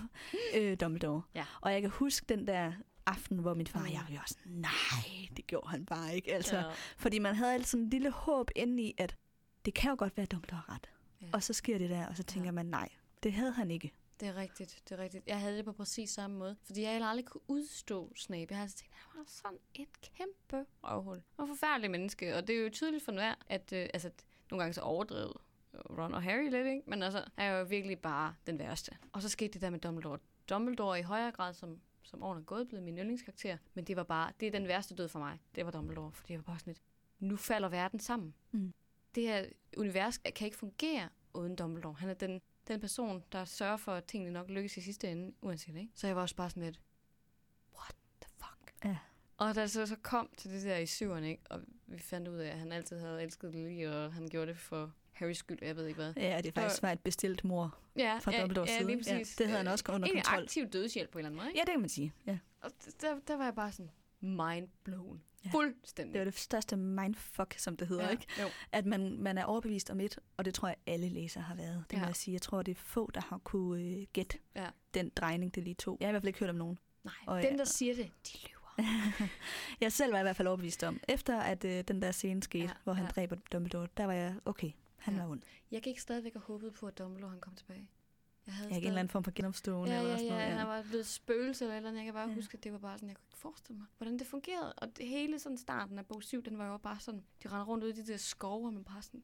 øh, Dumbledore. Ja. Og jeg kan huske den der aften, hvor min far og Mm. jeg var sådan, nej, det gjorde han bare ikke. Altså, Ja. Fordi man havde altid sådan en lille håb inde i, at det kan jo godt være, at Dumbledore ret. Ja. Og så sker det der, og så tænker Ja. man, nej, det havde han ikke. Det er rigtigt, det er rigtigt. Jeg havde det på præcis samme måde. Fordi jeg heller aldrig kunne udstå Snape. Jeg havde tænkt, han var sådan et kæmpe røvhul. Og forfærdelig menneske. Og det er jo tydeligt for enhver, at øh, altså, nogle gange så overdrevet Ron og Harry lidt, ikke? Men altså, han er jo virkelig bare den værste. Og så skete det der med Dumbledore. Dumbledore i højere grad, som, som årene er gået, blevet min yndlingskarakter. Men det var bare, det er den værste død for mig. Det var Dumbledore, fordi jeg var bare sådan lidt, nu falder verden sammen. Mm. Det her univers kan ikke fungere uden Dumbledore. Han er den, den person, der sørger for, at tingene nok lykkes i sidste ende, uanset, ikke? Så jeg var også bare sådan lidt, what the fuck? Ja. Og da det så, så kom til det der i syveren, ikke? Og vi fandt ud af, at han altid havde elsket Lily, og han gjorde det for Harrys skyld, jeg ved ikke hvad. Ja, det faktisk var et bestilt mor Ja, fra ja, Dumbledores ja, side. lige Ja, præcis. det havde han også under kontrol. aktiv dødshjælp på en eller anden måde, ikke? Ja, det kan man sige. Ja. Og der, der var jeg bare sådan mind blown. Ja. Fuldstændig. Det var det største mindfuck, som det hedder, ja. ikke? Jo. At man, man er overbevist om et, og det tror jeg, alle læsere har været. Det må Ja. jeg sige. Jeg tror, det er få, der har kunne øh, gætte Ja. den drejning, det lige tog. Jeg har i hvert fald ikke hørt om nogen. Nej, Og dem, ja. der siger det, de lyver. (laughs) jeg selv var i hvert fald overbevist om. Efter at øh, den der scene skete, ja, hvor han ja. dræber Dumbledore, der var jeg, okay, han Ja. var ond. Jeg gik stadigvæk og håbede på, at Dumbledore han kom tilbage. Jeg havde Jeg ikke en eller anden form for genopstående Ja, eller ja, sådan ja, noget. han var blevet spøgelse eller eller andet. Jeg kan bare Ja. ja. huske, at det var bare sådan, jeg kunne ikke forestille mig, hvordan det fungerede. Og det hele sådan starten af bog 7, den var jo bare sådan, de rendte rundt ude i de der skove, og man bare sådan,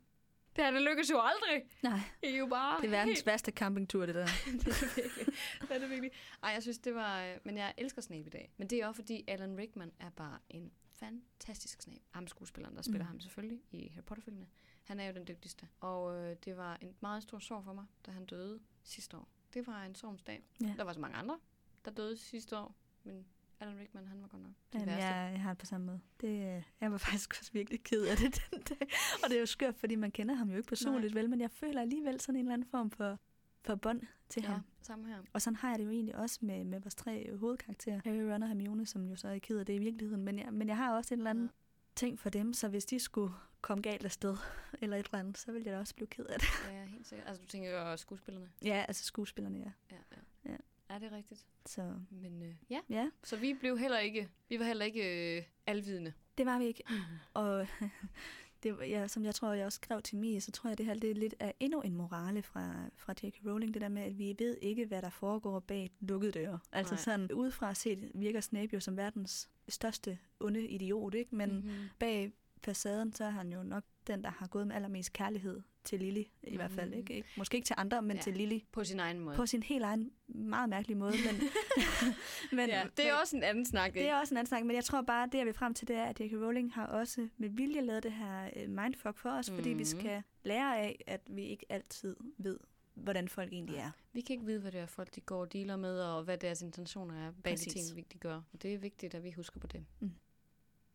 det her, det lykkes jo aldrig. Nej, Det er jo bare det er verdens helt... værste campingtur, det der. (laughs) det er virkelig. Det er det virkelig. Ej, jeg synes, det var... øh, Men jeg elsker Snape i dag. Men det er også, fordi Alan Rickman er bare en fantastisk Snape. Ham skuespilleren, der spiller mm. ham selvfølgelig i Harry Potter-filmene. Han er jo den dygtigste. Og øh, det var en meget stor sorg for mig, da han døde sidste år. Det var en sorgens dag. Ja. Der var så mange andre, der døde sidste år. Men Alan Rickman, han var godt nok den Jamen, værste. jeg, jeg har det på samme måde. Det, øh, jeg var (laughs) faktisk også virkelig ked af det den dag. Og det er jo skørt, fordi man kender ham jo ikke personligt, vel? Men jeg føler alligevel sådan en eller anden form for, for bånd til ja, ham. samme her. Og sådan har jeg det jo egentlig også med, med vores tre øh, hovedkarakterer. Harry, Ron og Hermione, som jo så er ked af det i virkeligheden. Men jeg, men jeg har også en eller anden Ja. ting for dem, så hvis de skulle komme galt af sted, (laughs) eller et eller andet, så ville jeg da også blive ked af det. Ja, helt sikkert. Altså, du tænker jo skuespillerne. Ja, altså skuespillerne, ja. Ja, ja. Ja. Er det rigtigt? Så Men øh, ja, ja, så vi blev heller ikke, vi var heller ikke øh, alvidende. det var vi ikke. (laughs) Og (laughs) det, var- ja, som jeg tror, jeg også skrev til Mie, så tror jeg, det her det er lidt af endnu en morale fra, fra J.K. Rowling, det der med, at vi ved ikke, hvad der foregår bag lukkede døre. Altså Nej. sådan, udefra set virker Snape jo som verdens største onde idiot, ikke? Men mm. mm-hmm. bag facaden, så er han jo nok den, der har gået med allermest kærlighed til Lily, i hvert fald. Mhm. Ikke? Ikke- Måske ikke til andre, men Ja. til Lily. på sin egen måde. På sin helt egen, meget mærkelige måde. Men, (laughs) men, ja, det er men, også en anden snak. det er også en anden snak, men jeg tror bare, det jeg vil frem til, det er, at J.K. Rowling har også med vilje lavet det her øh, mindfuck for os, fordi vi Mhm. skal lære af, at vi ikke altid ved, hvordan folk egentlig er. Vi kan ikke vide, hvad det er, folk de går og dealer med, og hvad deres intentioner er bag Præcis. de ting, de gør. Og det er vigtigt, at vi husker på det.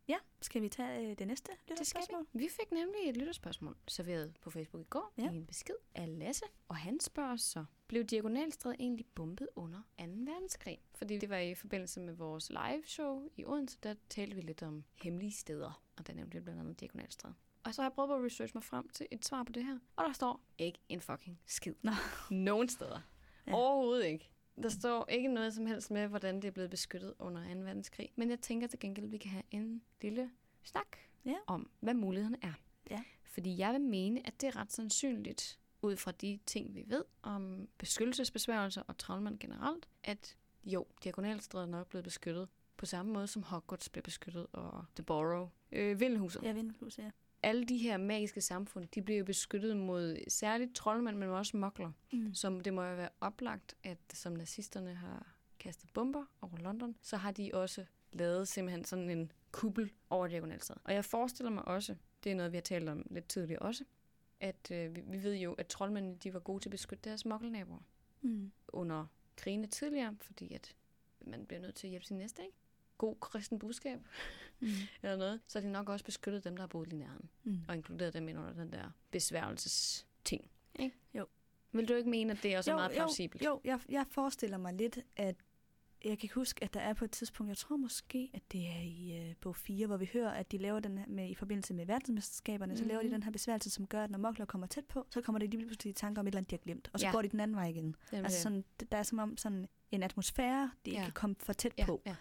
Ja, skal vi tage øh, det næste Det skal lytterspørgsmål? vi. Vi fik nemlig et lytterspørgsmål serveret på Facebook i går Ja. i en besked af Lasse. Og han spørger så, blev Diagonalstræde egentlig bombet under 2. verdenskrig? Fordi det var i forbindelse med vores live show i Odense, der talte vi lidt om hemmelige steder. Og der nævnte vi blandt andet Diagonalstræde. Og så har jeg prøvet at researche mig frem til et svar på det her. Og der står ikke en fucking skid. Nå. Nogen steder. Ja. Overhovedet ikke. Der står ikke noget som helst med, hvordan det er blevet beskyttet under 2. verdenskrig. Men jeg tænker til gengæld, at vi kan have en lille snak Ja. om, hvad mulighederne er. Ja. Fordi jeg vil mene, at det er ret sandsynligt, ud fra de ting, vi ved om beskyttelsesbesværgelser og troldmand generelt, at jo, diagonalstrædet er nok blevet beskyttet på samme måde, som Hogwarts blev beskyttet, og The Borrow, øh, Vindelhuset. Ja, vindelhus, ja. Alle de her magiske samfund, de bliver jo beskyttet mod særligt troldmænd, men også mokler. Mm. Som det må jo være oplagt, at som nazisterne har kastet bomber over London, så har de også lavet simpelthen sådan en kuppel over Diagonalstræde. Og jeg forestiller mig også, det er noget, vi har talt om lidt tidligere også, at øh, vi, vi ved jo, at troldmændene de var gode til at beskytte deres mokkelnaboer Mm. under krigene tidligere, fordi at man bliver nødt til at hjælpe sin næste, ikke? God kristen budskab Mm. eller noget, så har de nok også beskyttet dem, der har boet lige nærheden, Mm. og inkluderet dem ind under den der besværgelses-ting. Ikke? Jo. Vil du ikke mene, at det også er jo, meget plausibelt? Jo, jo jeg, jeg forestiller mig lidt, at jeg kan huske, at der er på et tidspunkt, jeg tror måske, at det er i øh, bog 4, hvor vi hører, at de laver den her med, i forbindelse med verdensmesterskaberne, mm-hmm. så laver de Mhm. den her besværgelse, som gør, at når mokler kommer tæt på, så kommer de lige pludselig i tanker om et eller andet, de har glemt, og så Ja. går de den anden vej igen. Det er Altså det. sådan, det- der er som om sådan en atmosfære, de Ja. kan komme for tæt ja, på. ja.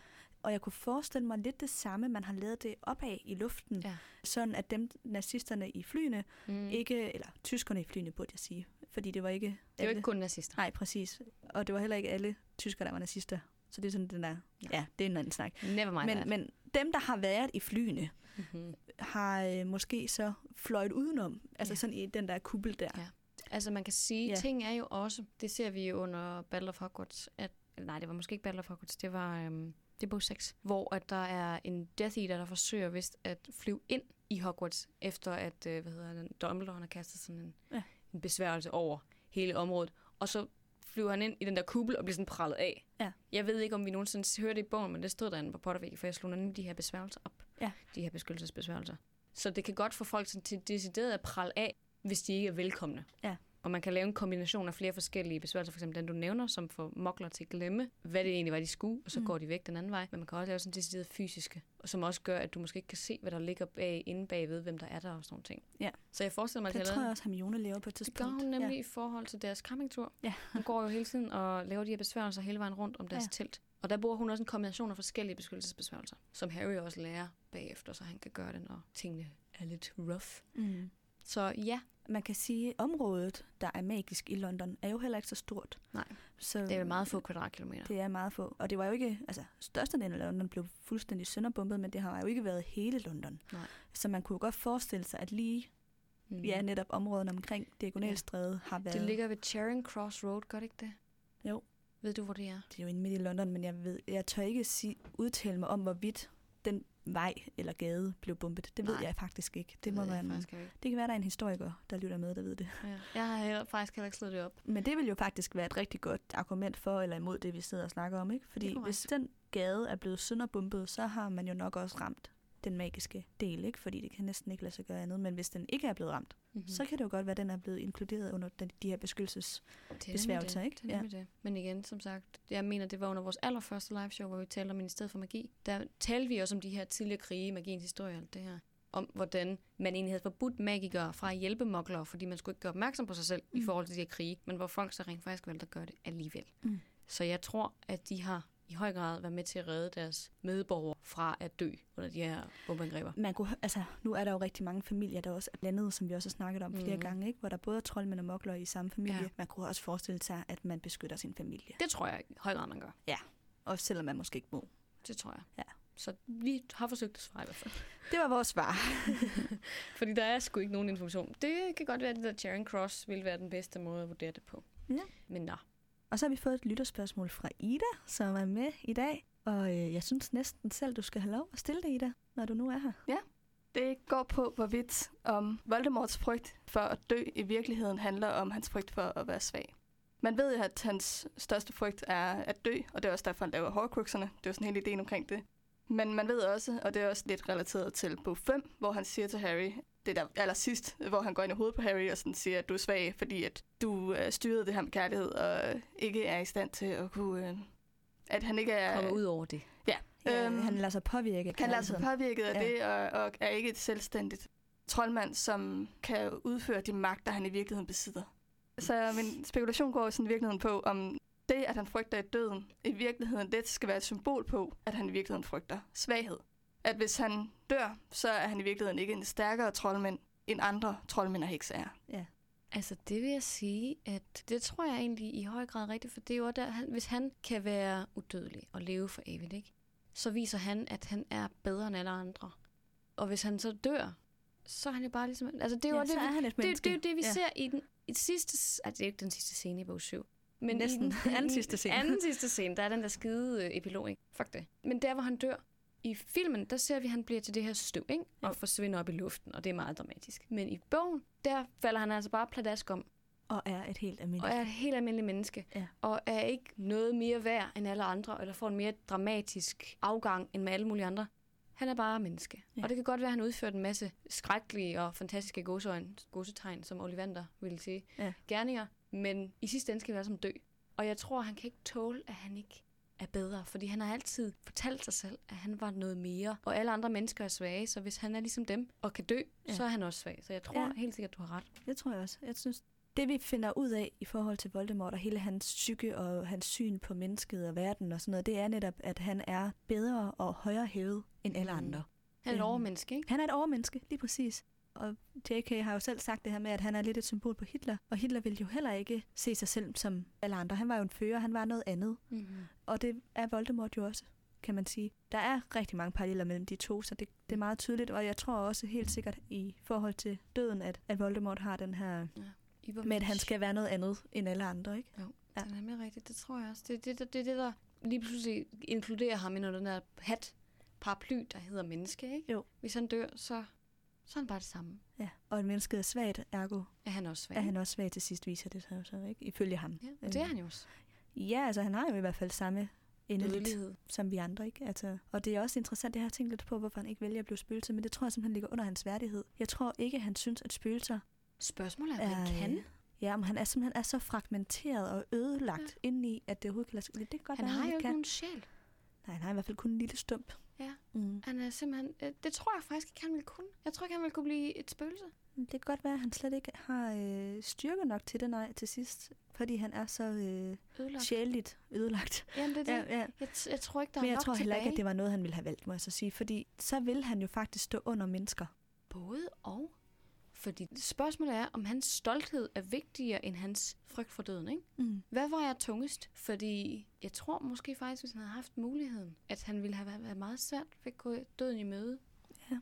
Og jeg kunne forestille mig lidt det samme, man har lavet det opad i luften, Ja. sådan at dem nazisterne i flyene, Mm. ikke, eller tyskerne i flyene, burde jeg sige, fordi det var ikke det jo ikke kun nazister. Nej, præcis. Og det var heller ikke alle tyskere, der var nazister. Så det er sådan den der, ja, det er en anden snak. Never mind Men, that. men dem, der har været i flyene, Mm-hmm. har øh, måske så fløjet udenom. Altså Ja. sådan i den der kuppel der. Ja. Altså man kan sige, Ja. ting er jo også, det ser vi jo under Battle of Hogwarts, at, nej, det var måske ikke Battle of Hogwarts, det var, øhm, det er bog 6, hvor at der er en Death Eater, der forsøger vist at flyve ind i Hogwarts, efter at, øh, hvad hedder den, Dumbledore har kastet sådan en, Ja. en besværgelse over hele området, og så flyver han ind i den der kuppel og bliver sådan prallet af. Ja. Jeg ved ikke, om vi nogensinde hørte det i bogen, men det stod derinde på Pottervæggen, for jeg slog nemlig de her besværgelser op. Ja. De her beskyttelsesbesværgelser. Så det kan godt få folk sådan til decideret at prale af, hvis de ikke er velkomne. Ja. Og man kan lave en kombination af flere forskellige besværgelser, for eksempel den, du nævner, som får mokler til at glemme, hvad det egentlig var, de skulle, og så Mm. går de væk den anden vej. Men man kan også lave sådan decideret fysiske, og som også gør, at du måske ikke kan se, hvad der ligger bag, inde bagved, hvem der er der og sådan nogle ting. Ja. Så jeg forestiller mig, at Det tror jeg også, Hermione laver på et det tidspunkt. gør hun nemlig ja. i forhold til deres campingtur. Ja. Hun går jo hele tiden og laver de her besværgelser hele vejen rundt om deres Ja. telt. Og der bruger hun også en kombination af forskellige beskyttelsesbesværgelser, som Harry også lærer bagefter, så han kan gøre det, når tingene er lidt rough. Mm. Så ja, Man kan sige, at området, der er magisk i London, er jo heller ikke så stort. Nej. Så det er jo meget få kvadratkilometer. Det er meget få. Og det var jo ikke, altså størstedelen af London blev fuldstændig sønderbumpet, men det har jo ikke været hele London. Nej. Så man kunne jo godt forestille sig, at lige Mm. ja, netop områderne omkring Diagonalstræde har været... Det ligger ved Charing Cross Road, gør det ikke det? Jo. Ved du, hvor det er? Det er jo inde midt i London, men jeg, ved, jeg tør ikke sige, udtale mig om, hvorvidt den vej eller gade blev bumpet. Det ved Nej. jeg faktisk ikke. Det, må ved jeg være en, ikke. det kan være, der er en historiker, der lytter med, der ved det. Ja. Jeg har heller, faktisk heller ikke slået det op. Men det vil jo faktisk være et rigtig godt argument for eller imod det, vi sidder og snakker om. ikke? Det Fordi hvis den gade er blevet sønderbumpet, så har man jo nok også ramt den magiske del, ikke? fordi det kan næsten ikke lade sig gøre andet. Men hvis den ikke er blevet ramt, Mm-hmm. mm. så kan det jo godt være, at den er blevet inkluderet under den, de her beskyttelses... det ikke? det. Nemlig det. Men igen, som sagt, jeg mener, det var under vores allerførste live show, hvor vi talte om Ministeriet for Magi. Der talte vi også om de her tidligere krige, magiens historie og alt det her. Om hvordan man egentlig havde forbudt magikere fra at hjælpe moklere, fordi man skulle ikke gøre opmærksom på sig selv mm. i forhold til de her krige, men hvor folk så rent faktisk valgte at gøre det alligevel. Mm. Så jeg tror, at de har i høj grad været med til at redde deres medborgere fra at dø under de her bombeangreber. Man kunne, altså, nu er der jo rigtig mange familier, der også er blandet, som vi også har snakket om mm. flere gange, ikke? hvor der både er troldmænd og mokler i samme familie. Ja. Man kunne også forestille sig, at man beskytter sin familie. Det tror jeg i høj grad, man gør. Også selvom man måske ikke må. Det tror jeg. Ja. Så vi har forsøgt at svare i hvert fald. (laughs) Det var vores svar. (laughs) Fordi der er sgu ikke nogen information. Det kan godt være, at det der Charing Cross vil være den bedste måde at vurdere det på. Ja. Men nå. Og så har vi fået et lytterspørgsmål fra Ida, som er med i dag. Og øh, jeg synes næsten selv, du skal have lov at stille det, Ida, når du nu er her. Ja, Det går på, hvorvidt om Voldemorts frygt for at dø i virkeligheden handler om hans frygt for at være svag. Man ved jo, at hans største frygt er at dø, og det er også derfor, han laver Horcruxerne. Det er jo sådan hele ideen omkring det. Men man ved også, og det er også lidt relateret til bog 5, hvor han siger til Harry, det der allersidst, hvor han går ind i hovedet på Harry og sådan siger, at du er svag, fordi at du øh, styrede det her med kærlighed, og ikke er i stand til at kunne... Øh, at han ikke er... Kommer ud over det. Ja, Ja, øhm, han lader sig påvirke. af kan lade sig påvirket af Ja. det, og, og er ikke et selvstændigt troldmand, som kan udføre de magter, han i virkeligheden besidder. Så min spekulation går sådan i virkeligheden på, om det, at han frygter i døden, i virkeligheden det skal være et symbol på, at han i virkeligheden frygter svaghed. At hvis han dør, så er han i virkeligheden ikke en stærkere troldmand, end andre troldmænd og hekse er. Ja. Altså, det vil jeg sige, at det tror jeg egentlig i høj grad er rigtigt, for det er jo der, han, hvis han kan være udødelig og leve for evigt, ikke? så viser han, at han er bedre end alle andre. Og hvis han så dør, så er han jo bare ligesom... Altså, det er jo ja, det, er vi, han et det, det, er jo det, vi ja. ser i den i sidste... Altså, det er jo ikke den sidste scene i bog 7. Men Næsten. (laughs) i den Anden sidste scene. anden sidste scene, der er den der skide øh, epilog, ikke? Fuck det. Men der, hvor han dør, i filmen, der ser vi, at han bliver til det her støv, ikke? Og Jo. forsvinder op i luften, og det er meget dramatisk. Men i bogen, der falder han altså bare pladask om, Og er et helt og almindeligt. er et helt almindeligt menneske. Ja. Og er ikke noget mere værd end alle andre, eller får en mere dramatisk afgang end med alle mulige andre. Han er bare menneske. Ja. Og det kan godt være, at han udført en masse skrækkelige og fantastiske gåseøjne, gåsetegn, som Ollivander ville sige, Ja. gerninger. Men i sidste ende skal vi alle sammen dø. Og jeg tror, han kan ikke tåle, at han ikke er bedre, fordi han har altid fortalt sig selv, at han var noget mere, og alle andre mennesker er svage, så hvis han er ligesom dem og kan dø, Ja. så er han også svag. Så jeg tror Ja. helt sikkert, du har ret. Det tror jeg også. Jeg synes, det vi finder ud af i forhold til Voldemort og hele hans psyke og hans syn på mennesket og verden og sådan noget, det er netop, at han er bedre og højere hævet end alle Mm. andre. Han er et Øhm, overmenneske, ikke? Han er et overmenneske, lige præcis. Og J.K. har jo selv sagt det her med, at han er lidt et symbol på Hitler. Og Hitler ville jo heller ikke se sig selv som alle andre. Han var jo en fører, han var noget andet. Mm-hmm. Og det er Voldemort jo også, kan man sige. Der er rigtig mange paralleller mellem de to, så det, det er meget tydeligt. Og jeg tror også helt sikkert i forhold til døden, at, at Voldemort har den her med, at han skal være noget andet end alle andre, ikke? Jo, Ja. ja. det er nemlig rigtigt. Det tror jeg også. Det er det, det, det, det, der lige pludselig inkluderer ham i noget den der hat, paraply, der hedder menneske, ikke? Jo. Hvis han dør, så, så er han bare det samme. Ja. Og et menneske er svagt, ergo Er han også svag? er han også svag til sidst, viser det sig jo så, ikke? Ifølge ham. Ja, og det er han jo også. Ja, altså han har jo i hvert fald samme endeligt, Dødelighed. som vi andre, ikke? Altså, og det er også interessant, jeg har tænkt lidt på, hvorfor han ikke vælger at blive spøgelse, men det tror jeg simpelthen ligger under hans værdighed. Jeg tror ikke, han synes, at spøgelser Spørgsmålet er, hvad han øh, kan. Ja, men han er simpelthen er så fragmenteret og ødelagt ja. indeni, at det overhovedet kan lade sig Det kan godt Han være, har jo ikke ikke kan. nogen sjæl. Nej, han har i hvert fald kun en lille stump. Ja. Mm. Han er simpelthen... øh, Det tror jeg faktisk ikke, han ville kunne. Jeg tror ikke, han ville kunne blive et spøgelse. Det kan godt være, at han slet ikke har øh, styrke nok til det, nej, til sidst. Fordi han er så øh, Ødelagt. sjældent ødelagt. Jamen, det er det. Ja, ja. Jeg, jeg tror ikke, der Men er jeg nok tror heller tilbage. ikke, at det var noget, han ville have valgt, må jeg så sige. Fordi så vil han jo faktisk stå under mennesker. Både og. Fordi spørgsmålet er, om hans stolthed er vigtigere end hans frygt for døden, ikke? Mm. Hvad var jeg tungest? Fordi jeg tror måske faktisk, hvis han havde haft muligheden, at han ville have været meget svært ved at gå døden i møde. Ja.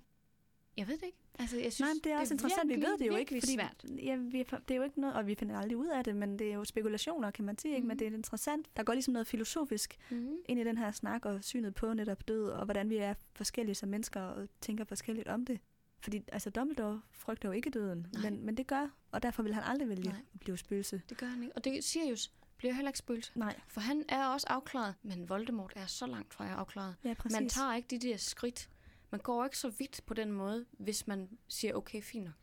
Jeg ved det ikke. Altså, jeg synes, Nej, det er også interessant. Vi ved det jo ikke, virkelig fordi svært. ja, vi, det er jo ikke noget, og vi finder aldrig ud af det, men det er jo spekulationer, kan man sige, ikke? Men Mhm. det er interessant. Der går ligesom noget filosofisk Mm-hmm. ind i den her snak og synet på netop død, og hvordan vi er forskellige som mennesker og tænker forskelligt om det. Fordi altså, Dumbledore frygter jo ikke døden, Nej. men, men det gør, og derfor vil han aldrig vælge Nej. at blive spøgelse. Det gør han ikke. Og det Sirius bliver heller ikke spøgelse. Nej, For han er også afklaret, men Voldemort er så langt fra at afklaret. ja, præcis. Man tager ikke de der skridt. Man går ikke så vidt på den måde, hvis man siger, okay, fint nok.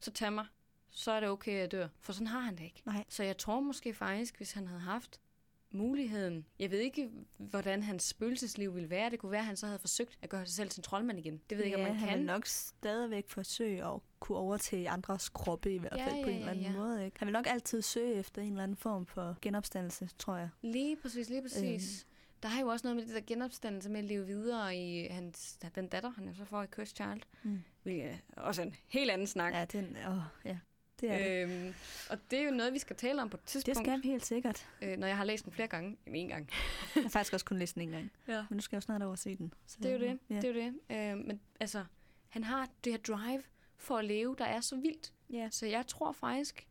Så tag mig. Så er det okay, at jeg dør. For sådan har han det ikke. Nej. Så jeg tror måske faktisk, hvis han havde haft muligheden. Jeg ved ikke, hvordan hans spøgelsesliv ville være. Det kunne være, at han så havde forsøgt at gøre sig selv til en troldmand igen. Det ved jeg ikke, ja, om man han kan. vil nok stadigvæk forsøge at kunne overtage andres kroppe i hvert Ja, fald på ja, en eller anden ja, måde. Ikke? Han vil nok altid søge efter en eller anden form for genopstandelse, tror jeg. Lige præcis, lige præcis. Øhm. Der er jo også noget med det der genopstandelse med at leve videre i hans, den datter, han jo så får i Cursed Child. Mm. Hvilket er også en helt anden snak. Ja, den, åh, ja, det er det. Øhm, og det er jo noget, vi skal tale om på et tidspunkt, Det skal vi helt sikkert. øh, når jeg har læst den flere gange. Jamen, en gang. Jeg har faktisk også kun læst den en gang. Ja. Men nu skal jeg jo snart over se den. Så, Det er jo det. Ja. det, er jo det. Øh, men altså, han har det her drive for at leve, der er så vildt. Ja. Så jeg tror faktisk,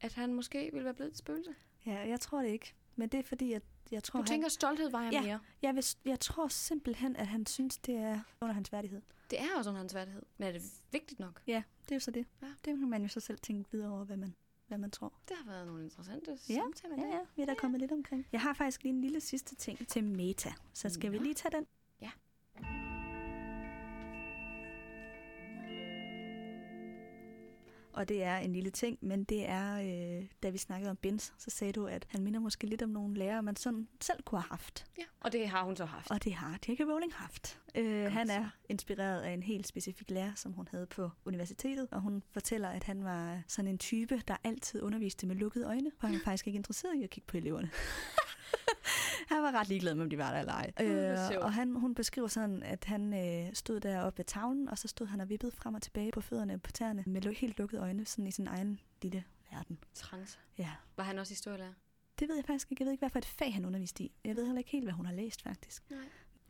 at han måske ville være blevet et spøgelse. ja, jeg tror det ikke. Men det er fordi, at jeg tror, Du tænker, stolthed vejer Ja. mere. Jeg, vil, jeg tror simpelthen, at han synes, det er under hans værdighed. Det er også under hans værdighed. Men er det vigtigt nok? Ja, det er jo så det. Ja. Det kan man jo så selv tænke videre over, hvad man, hvad man tror. Det har været nogle interessante Ja, samtaler. Ja, der. ja, vi er da kommet lidt omkring. Jeg har faktisk lige en lille sidste ting til meta. Så skal vi Nå. lige tage den? Ja. Og det er en lille ting, men det er, øh, da vi snakkede om Bins, så sagde du, at han minder måske lidt om nogle lærere, man sådan selv kunne have haft. ja. Og det har hun så haft. Og det har J.K. Rowling haft. Øh, han er inspireret af en helt specifik lærer, som hun havde på universitetet, og hun fortæller, at han var sådan en type, der altid underviste med lukkede øjne, for han var faktisk ikke interesseret i at kigge på eleverne. (laughs) Han var ret ligeglad med, om de var der eller ej. Øh, og han, hun beskriver sådan, at han øh, stod deroppe ved tavlen, og så stod han og vippede frem og tilbage på fødderne på tæerne, med helt lukkede øjne, sådan i sin egen lille verden. Trans. Ja. Var han også historielærer? Det ved jeg faktisk ikke. Jeg ved ikke, hvad for et fag han underviste i. Jeg ved heller ikke helt, hvad hun har læst, faktisk. Nej.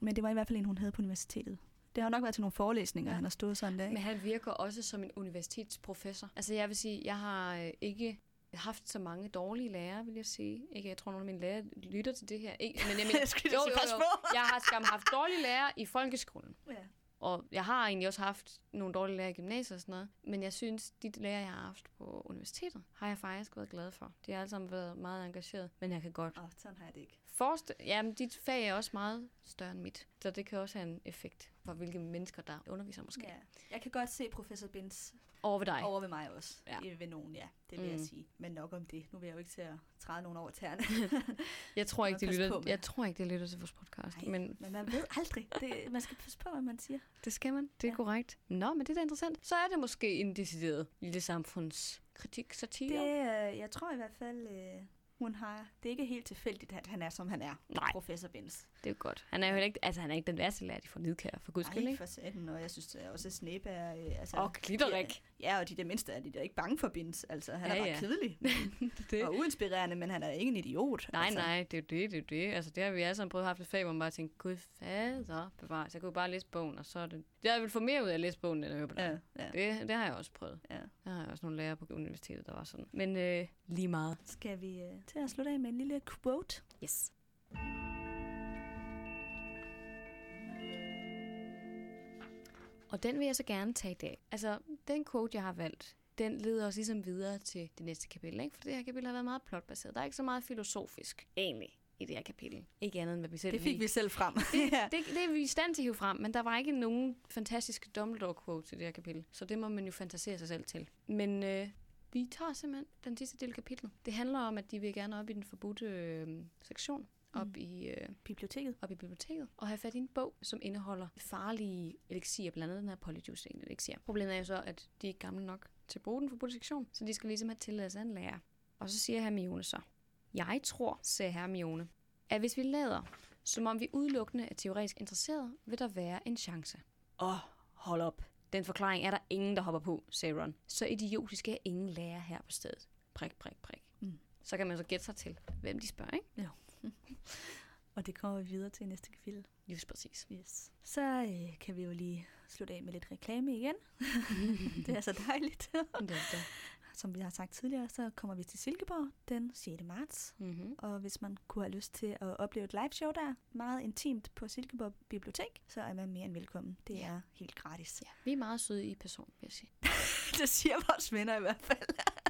Men det var i hvert fald en, hun havde på universitetet. Det har nok været til nogle forelæsninger, Ja. han har stået sådan der. Men han virker også som en universitetsprofessor. Altså jeg vil sige, jeg har øh, ikke haft så mange dårlige lærere, vil jeg sige. Ikke, jeg tror, nogle af mine lærere lytter til det her. Ikke, men jeg, (laughs) mener, Jeg skulle sige, pas på. (laughs) jeg har skam haft dårlige lærere i folkeskolen. Ja. Og jeg har egentlig også haft nogle dårlige lærere i gymnasiet og sådan noget. Men jeg synes, de lærere, jeg har haft på universitetet, har jeg faktisk været glad for. De har alle sammen været meget engageret. Men jeg kan godt Åh, oh, sådan har jeg det ikke. Forestille... Jamen, dit fag er også meget større end mit. Så det kan også have en effekt for, hvilke mennesker, der underviser måske. Ja. Jeg kan godt se professor Bins Over ved dig. over ved mig også. Ja. Ved nogen, ja. Det vil mm. jeg sige. Men nok om det. Nu vil jeg jo ikke til at træde nogen over tæerne. (laughs) Jeg tror ikke, de lytter, jeg tror ikke, de lytter til vores podcast. Nej. Men Men man ved aldrig. Det, man skal passe på, hvad man siger. det skal man. Det er. Ja. korrekt. Nå, men det er da interessant. Så er det måske en decideret lille samfundskritik, satire. Det, øh, jeg tror i hvert fald, øh, hun har... Det er ikke helt tilfældigt, at han er, som han er. Nej. Professor Bins. Det er jo godt. Han er jo heller ikke, altså, han er ikke den værste lærer, de får nidkær, for guds skyld, Nej, ikke? for satan. Og jeg synes også, at Snape er... Øh, altså, Og glitterik. Ja, og de der mindste er de der ikke bange for Bins. Altså, han Ja, er bare ja. kedelig (laughs) det. og uinspirerende, men han er ikke en idiot. Nej, altså. nej, det er jo det, det er jo det. Altså, det har vi alle sammen prøvet at have haft et fag, hvor man bare tænkte, gud fader, bevares. Jeg kunne bare læse bogen, og så er det... Jeg vil få mere ud af at læse bogen, end at høre på. Ja, ja. Det, det har jeg også prøvet. Ja. Der har jeg også nogle lærere på universitetet, der var sådan. Men øh, lige meget. Skal vi øh, til at slutte af med en lille quote? Yes. Og den vil jeg så gerne tage i dag. Altså, den quote, jeg har valgt, den leder os ligesom videre til det næste kapitel, ikke? For det her kapitel har været meget plotbaseret. Der er ikke så meget filosofisk, egentlig, i det her kapitel. Ikke andet end, hvad vi selv Det fik lige- vi selv frem. (laughs) ja. det, det er vi i stand til at hive frem, men der var ikke nogen fantastiske Dumbledore-quotes i det her kapitel. Så det må man jo fantasere sig selv til. Men øh, vi tager simpelthen den sidste del af kapitlet. Det handler om, at de vil gerne op i den forbudte øh, sektion. Op, Mm. i, øh, Biblioteket. op i biblioteket og have fat i en bog, som indeholder farlige elixier, blandt andet den her polyjuice elixir. Problemet er jo så, at de er gamle nok til at bruge den forbudte sektion, så de skal ligesom have tilladelse af en lærer. Og så siger Hermione så, jeg tror, siger Hermione, at hvis vi lader, som om vi udelukkende er teoretisk interesseret, vil der være en chance. Åh, oh, hold op. Den forklaring er der ingen, der hopper på, siger Ron. Så idiotisk er ingen lærer her på stedet. Prik, prik, prik. Mm. Så kan man så gætte sig til, hvem de spørger, ikke? (laughs) Og det kommer vi videre til i næste kapitel. Just præcis. Yes. Så øh, kan vi jo lige slutte af med lidt reklame igen. (laughs) det er så dejligt. (laughs) Det er det. Som vi har sagt tidligere, så kommer vi til Silkeborg den 6. marts. Mm-hmm. Og hvis man kunne have lyst til at opleve et live show der, meget intimt på Silkeborg Bibliotek, så er man mere end velkommen. Det Ja. er helt gratis. Ja, vi er meget søde i person, vil jeg sige. det siger vores venner i hvert fald.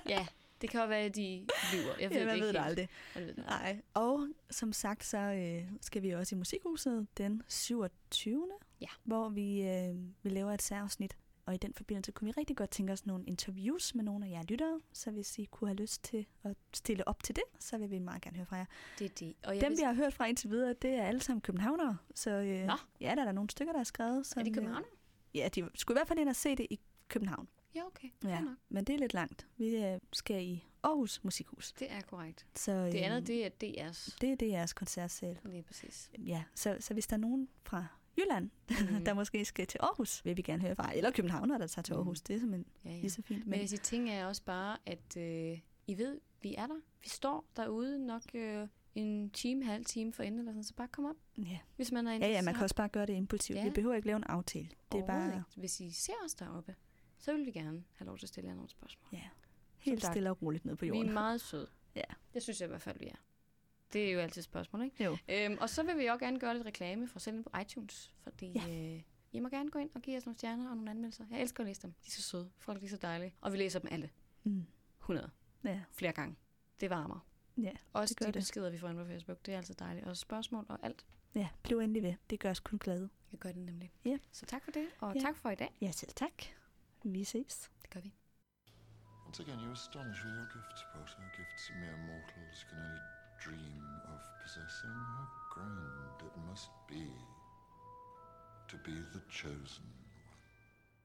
Ja, det kan jo være, at de lyver. Jeg (laughs) ved ja, det ikke ved det aldrig. Man ved det. Nej. Og som sagt, så øh, skal vi også i Musikhuset den 27. Ja. Hvor vi, øh, vi laver et særafsnit. Og i den forbindelse kunne vi rigtig godt tænke os nogle interviews med nogle af jer lyttere. Så hvis I kunne have lyst til at stille op til det, så vil vi meget gerne høre fra jer. Det er det. Og jeg Dem, vil... vi har hørt fra indtil videre, det er alle sammen københavnere. Så øh, Nå. ja, der er der nogle stykker, der er skrevet. Som, Er de øh, københavner? Ja, de skulle i hvert fald ind og se det i København. Ja, okay. Ja. Nok. men det er lidt langt. Vi øh, skal i Aarhus Musikhus. Det er korrekt. Så, øh, Det andet, det er DR's. det er jeres koncertsal. Lige præcis. Ja, så, så hvis der er nogen fra Jylland, mm. (laughs) der måske skal til Aarhus, vil vi gerne høre fra. Eller Københavner, der tager til Mhm. Aarhus. Det er simpelthen Ja, ja. lige så fint. Men jeg vil sige, ting er også bare, at øh, I ved, vi er der. Vi står derude nok øh, en time, halv time for enden, eller sådan, så bare kom op, ja. hvis man er ja, ja, man kan også bare gøre det impulsivt. Ja. Vi behøver ikke lave en aftale. Det er bare ikke. Hvis I ser os deroppe, så vil vi gerne have lov til at stille jer nogle spørgsmål. ja, helt sagt, stille og roligt ned på Vi jorden. er meget søde. (laughs) Ja. Det synes jeg i hvert fald, vi er. Det er jo altid et spørgsmål, ikke? Jo. Øhm, og så vil vi også gerne gøre lidt reklame for selv på iTunes, fordi Ja. øh, I må gerne gå ind og give os nogle stjerner og nogle anmeldelser. Jeg elsker at læse dem. De er så søde. Folk er så dejlige. Og vi læser dem alle. Mm. 100. Ja, Flere gange. Det varmer. ja, Også Det de det. beskeder, vi får ind på Facebook. Det er altid dejligt. Og spørgsmål og alt. ja, bliv endelig ved. Det gør os kun glade. Jeg gør det nemlig. Ja. Så tak for det. Og Ja. tak for i dag. Ja, selv tak. Vi ses. Det gør vi. Once again, you astonish with your gifts, Potter. Gifts mere mortals can only dream of possessing. How grand it must be to be the chosen.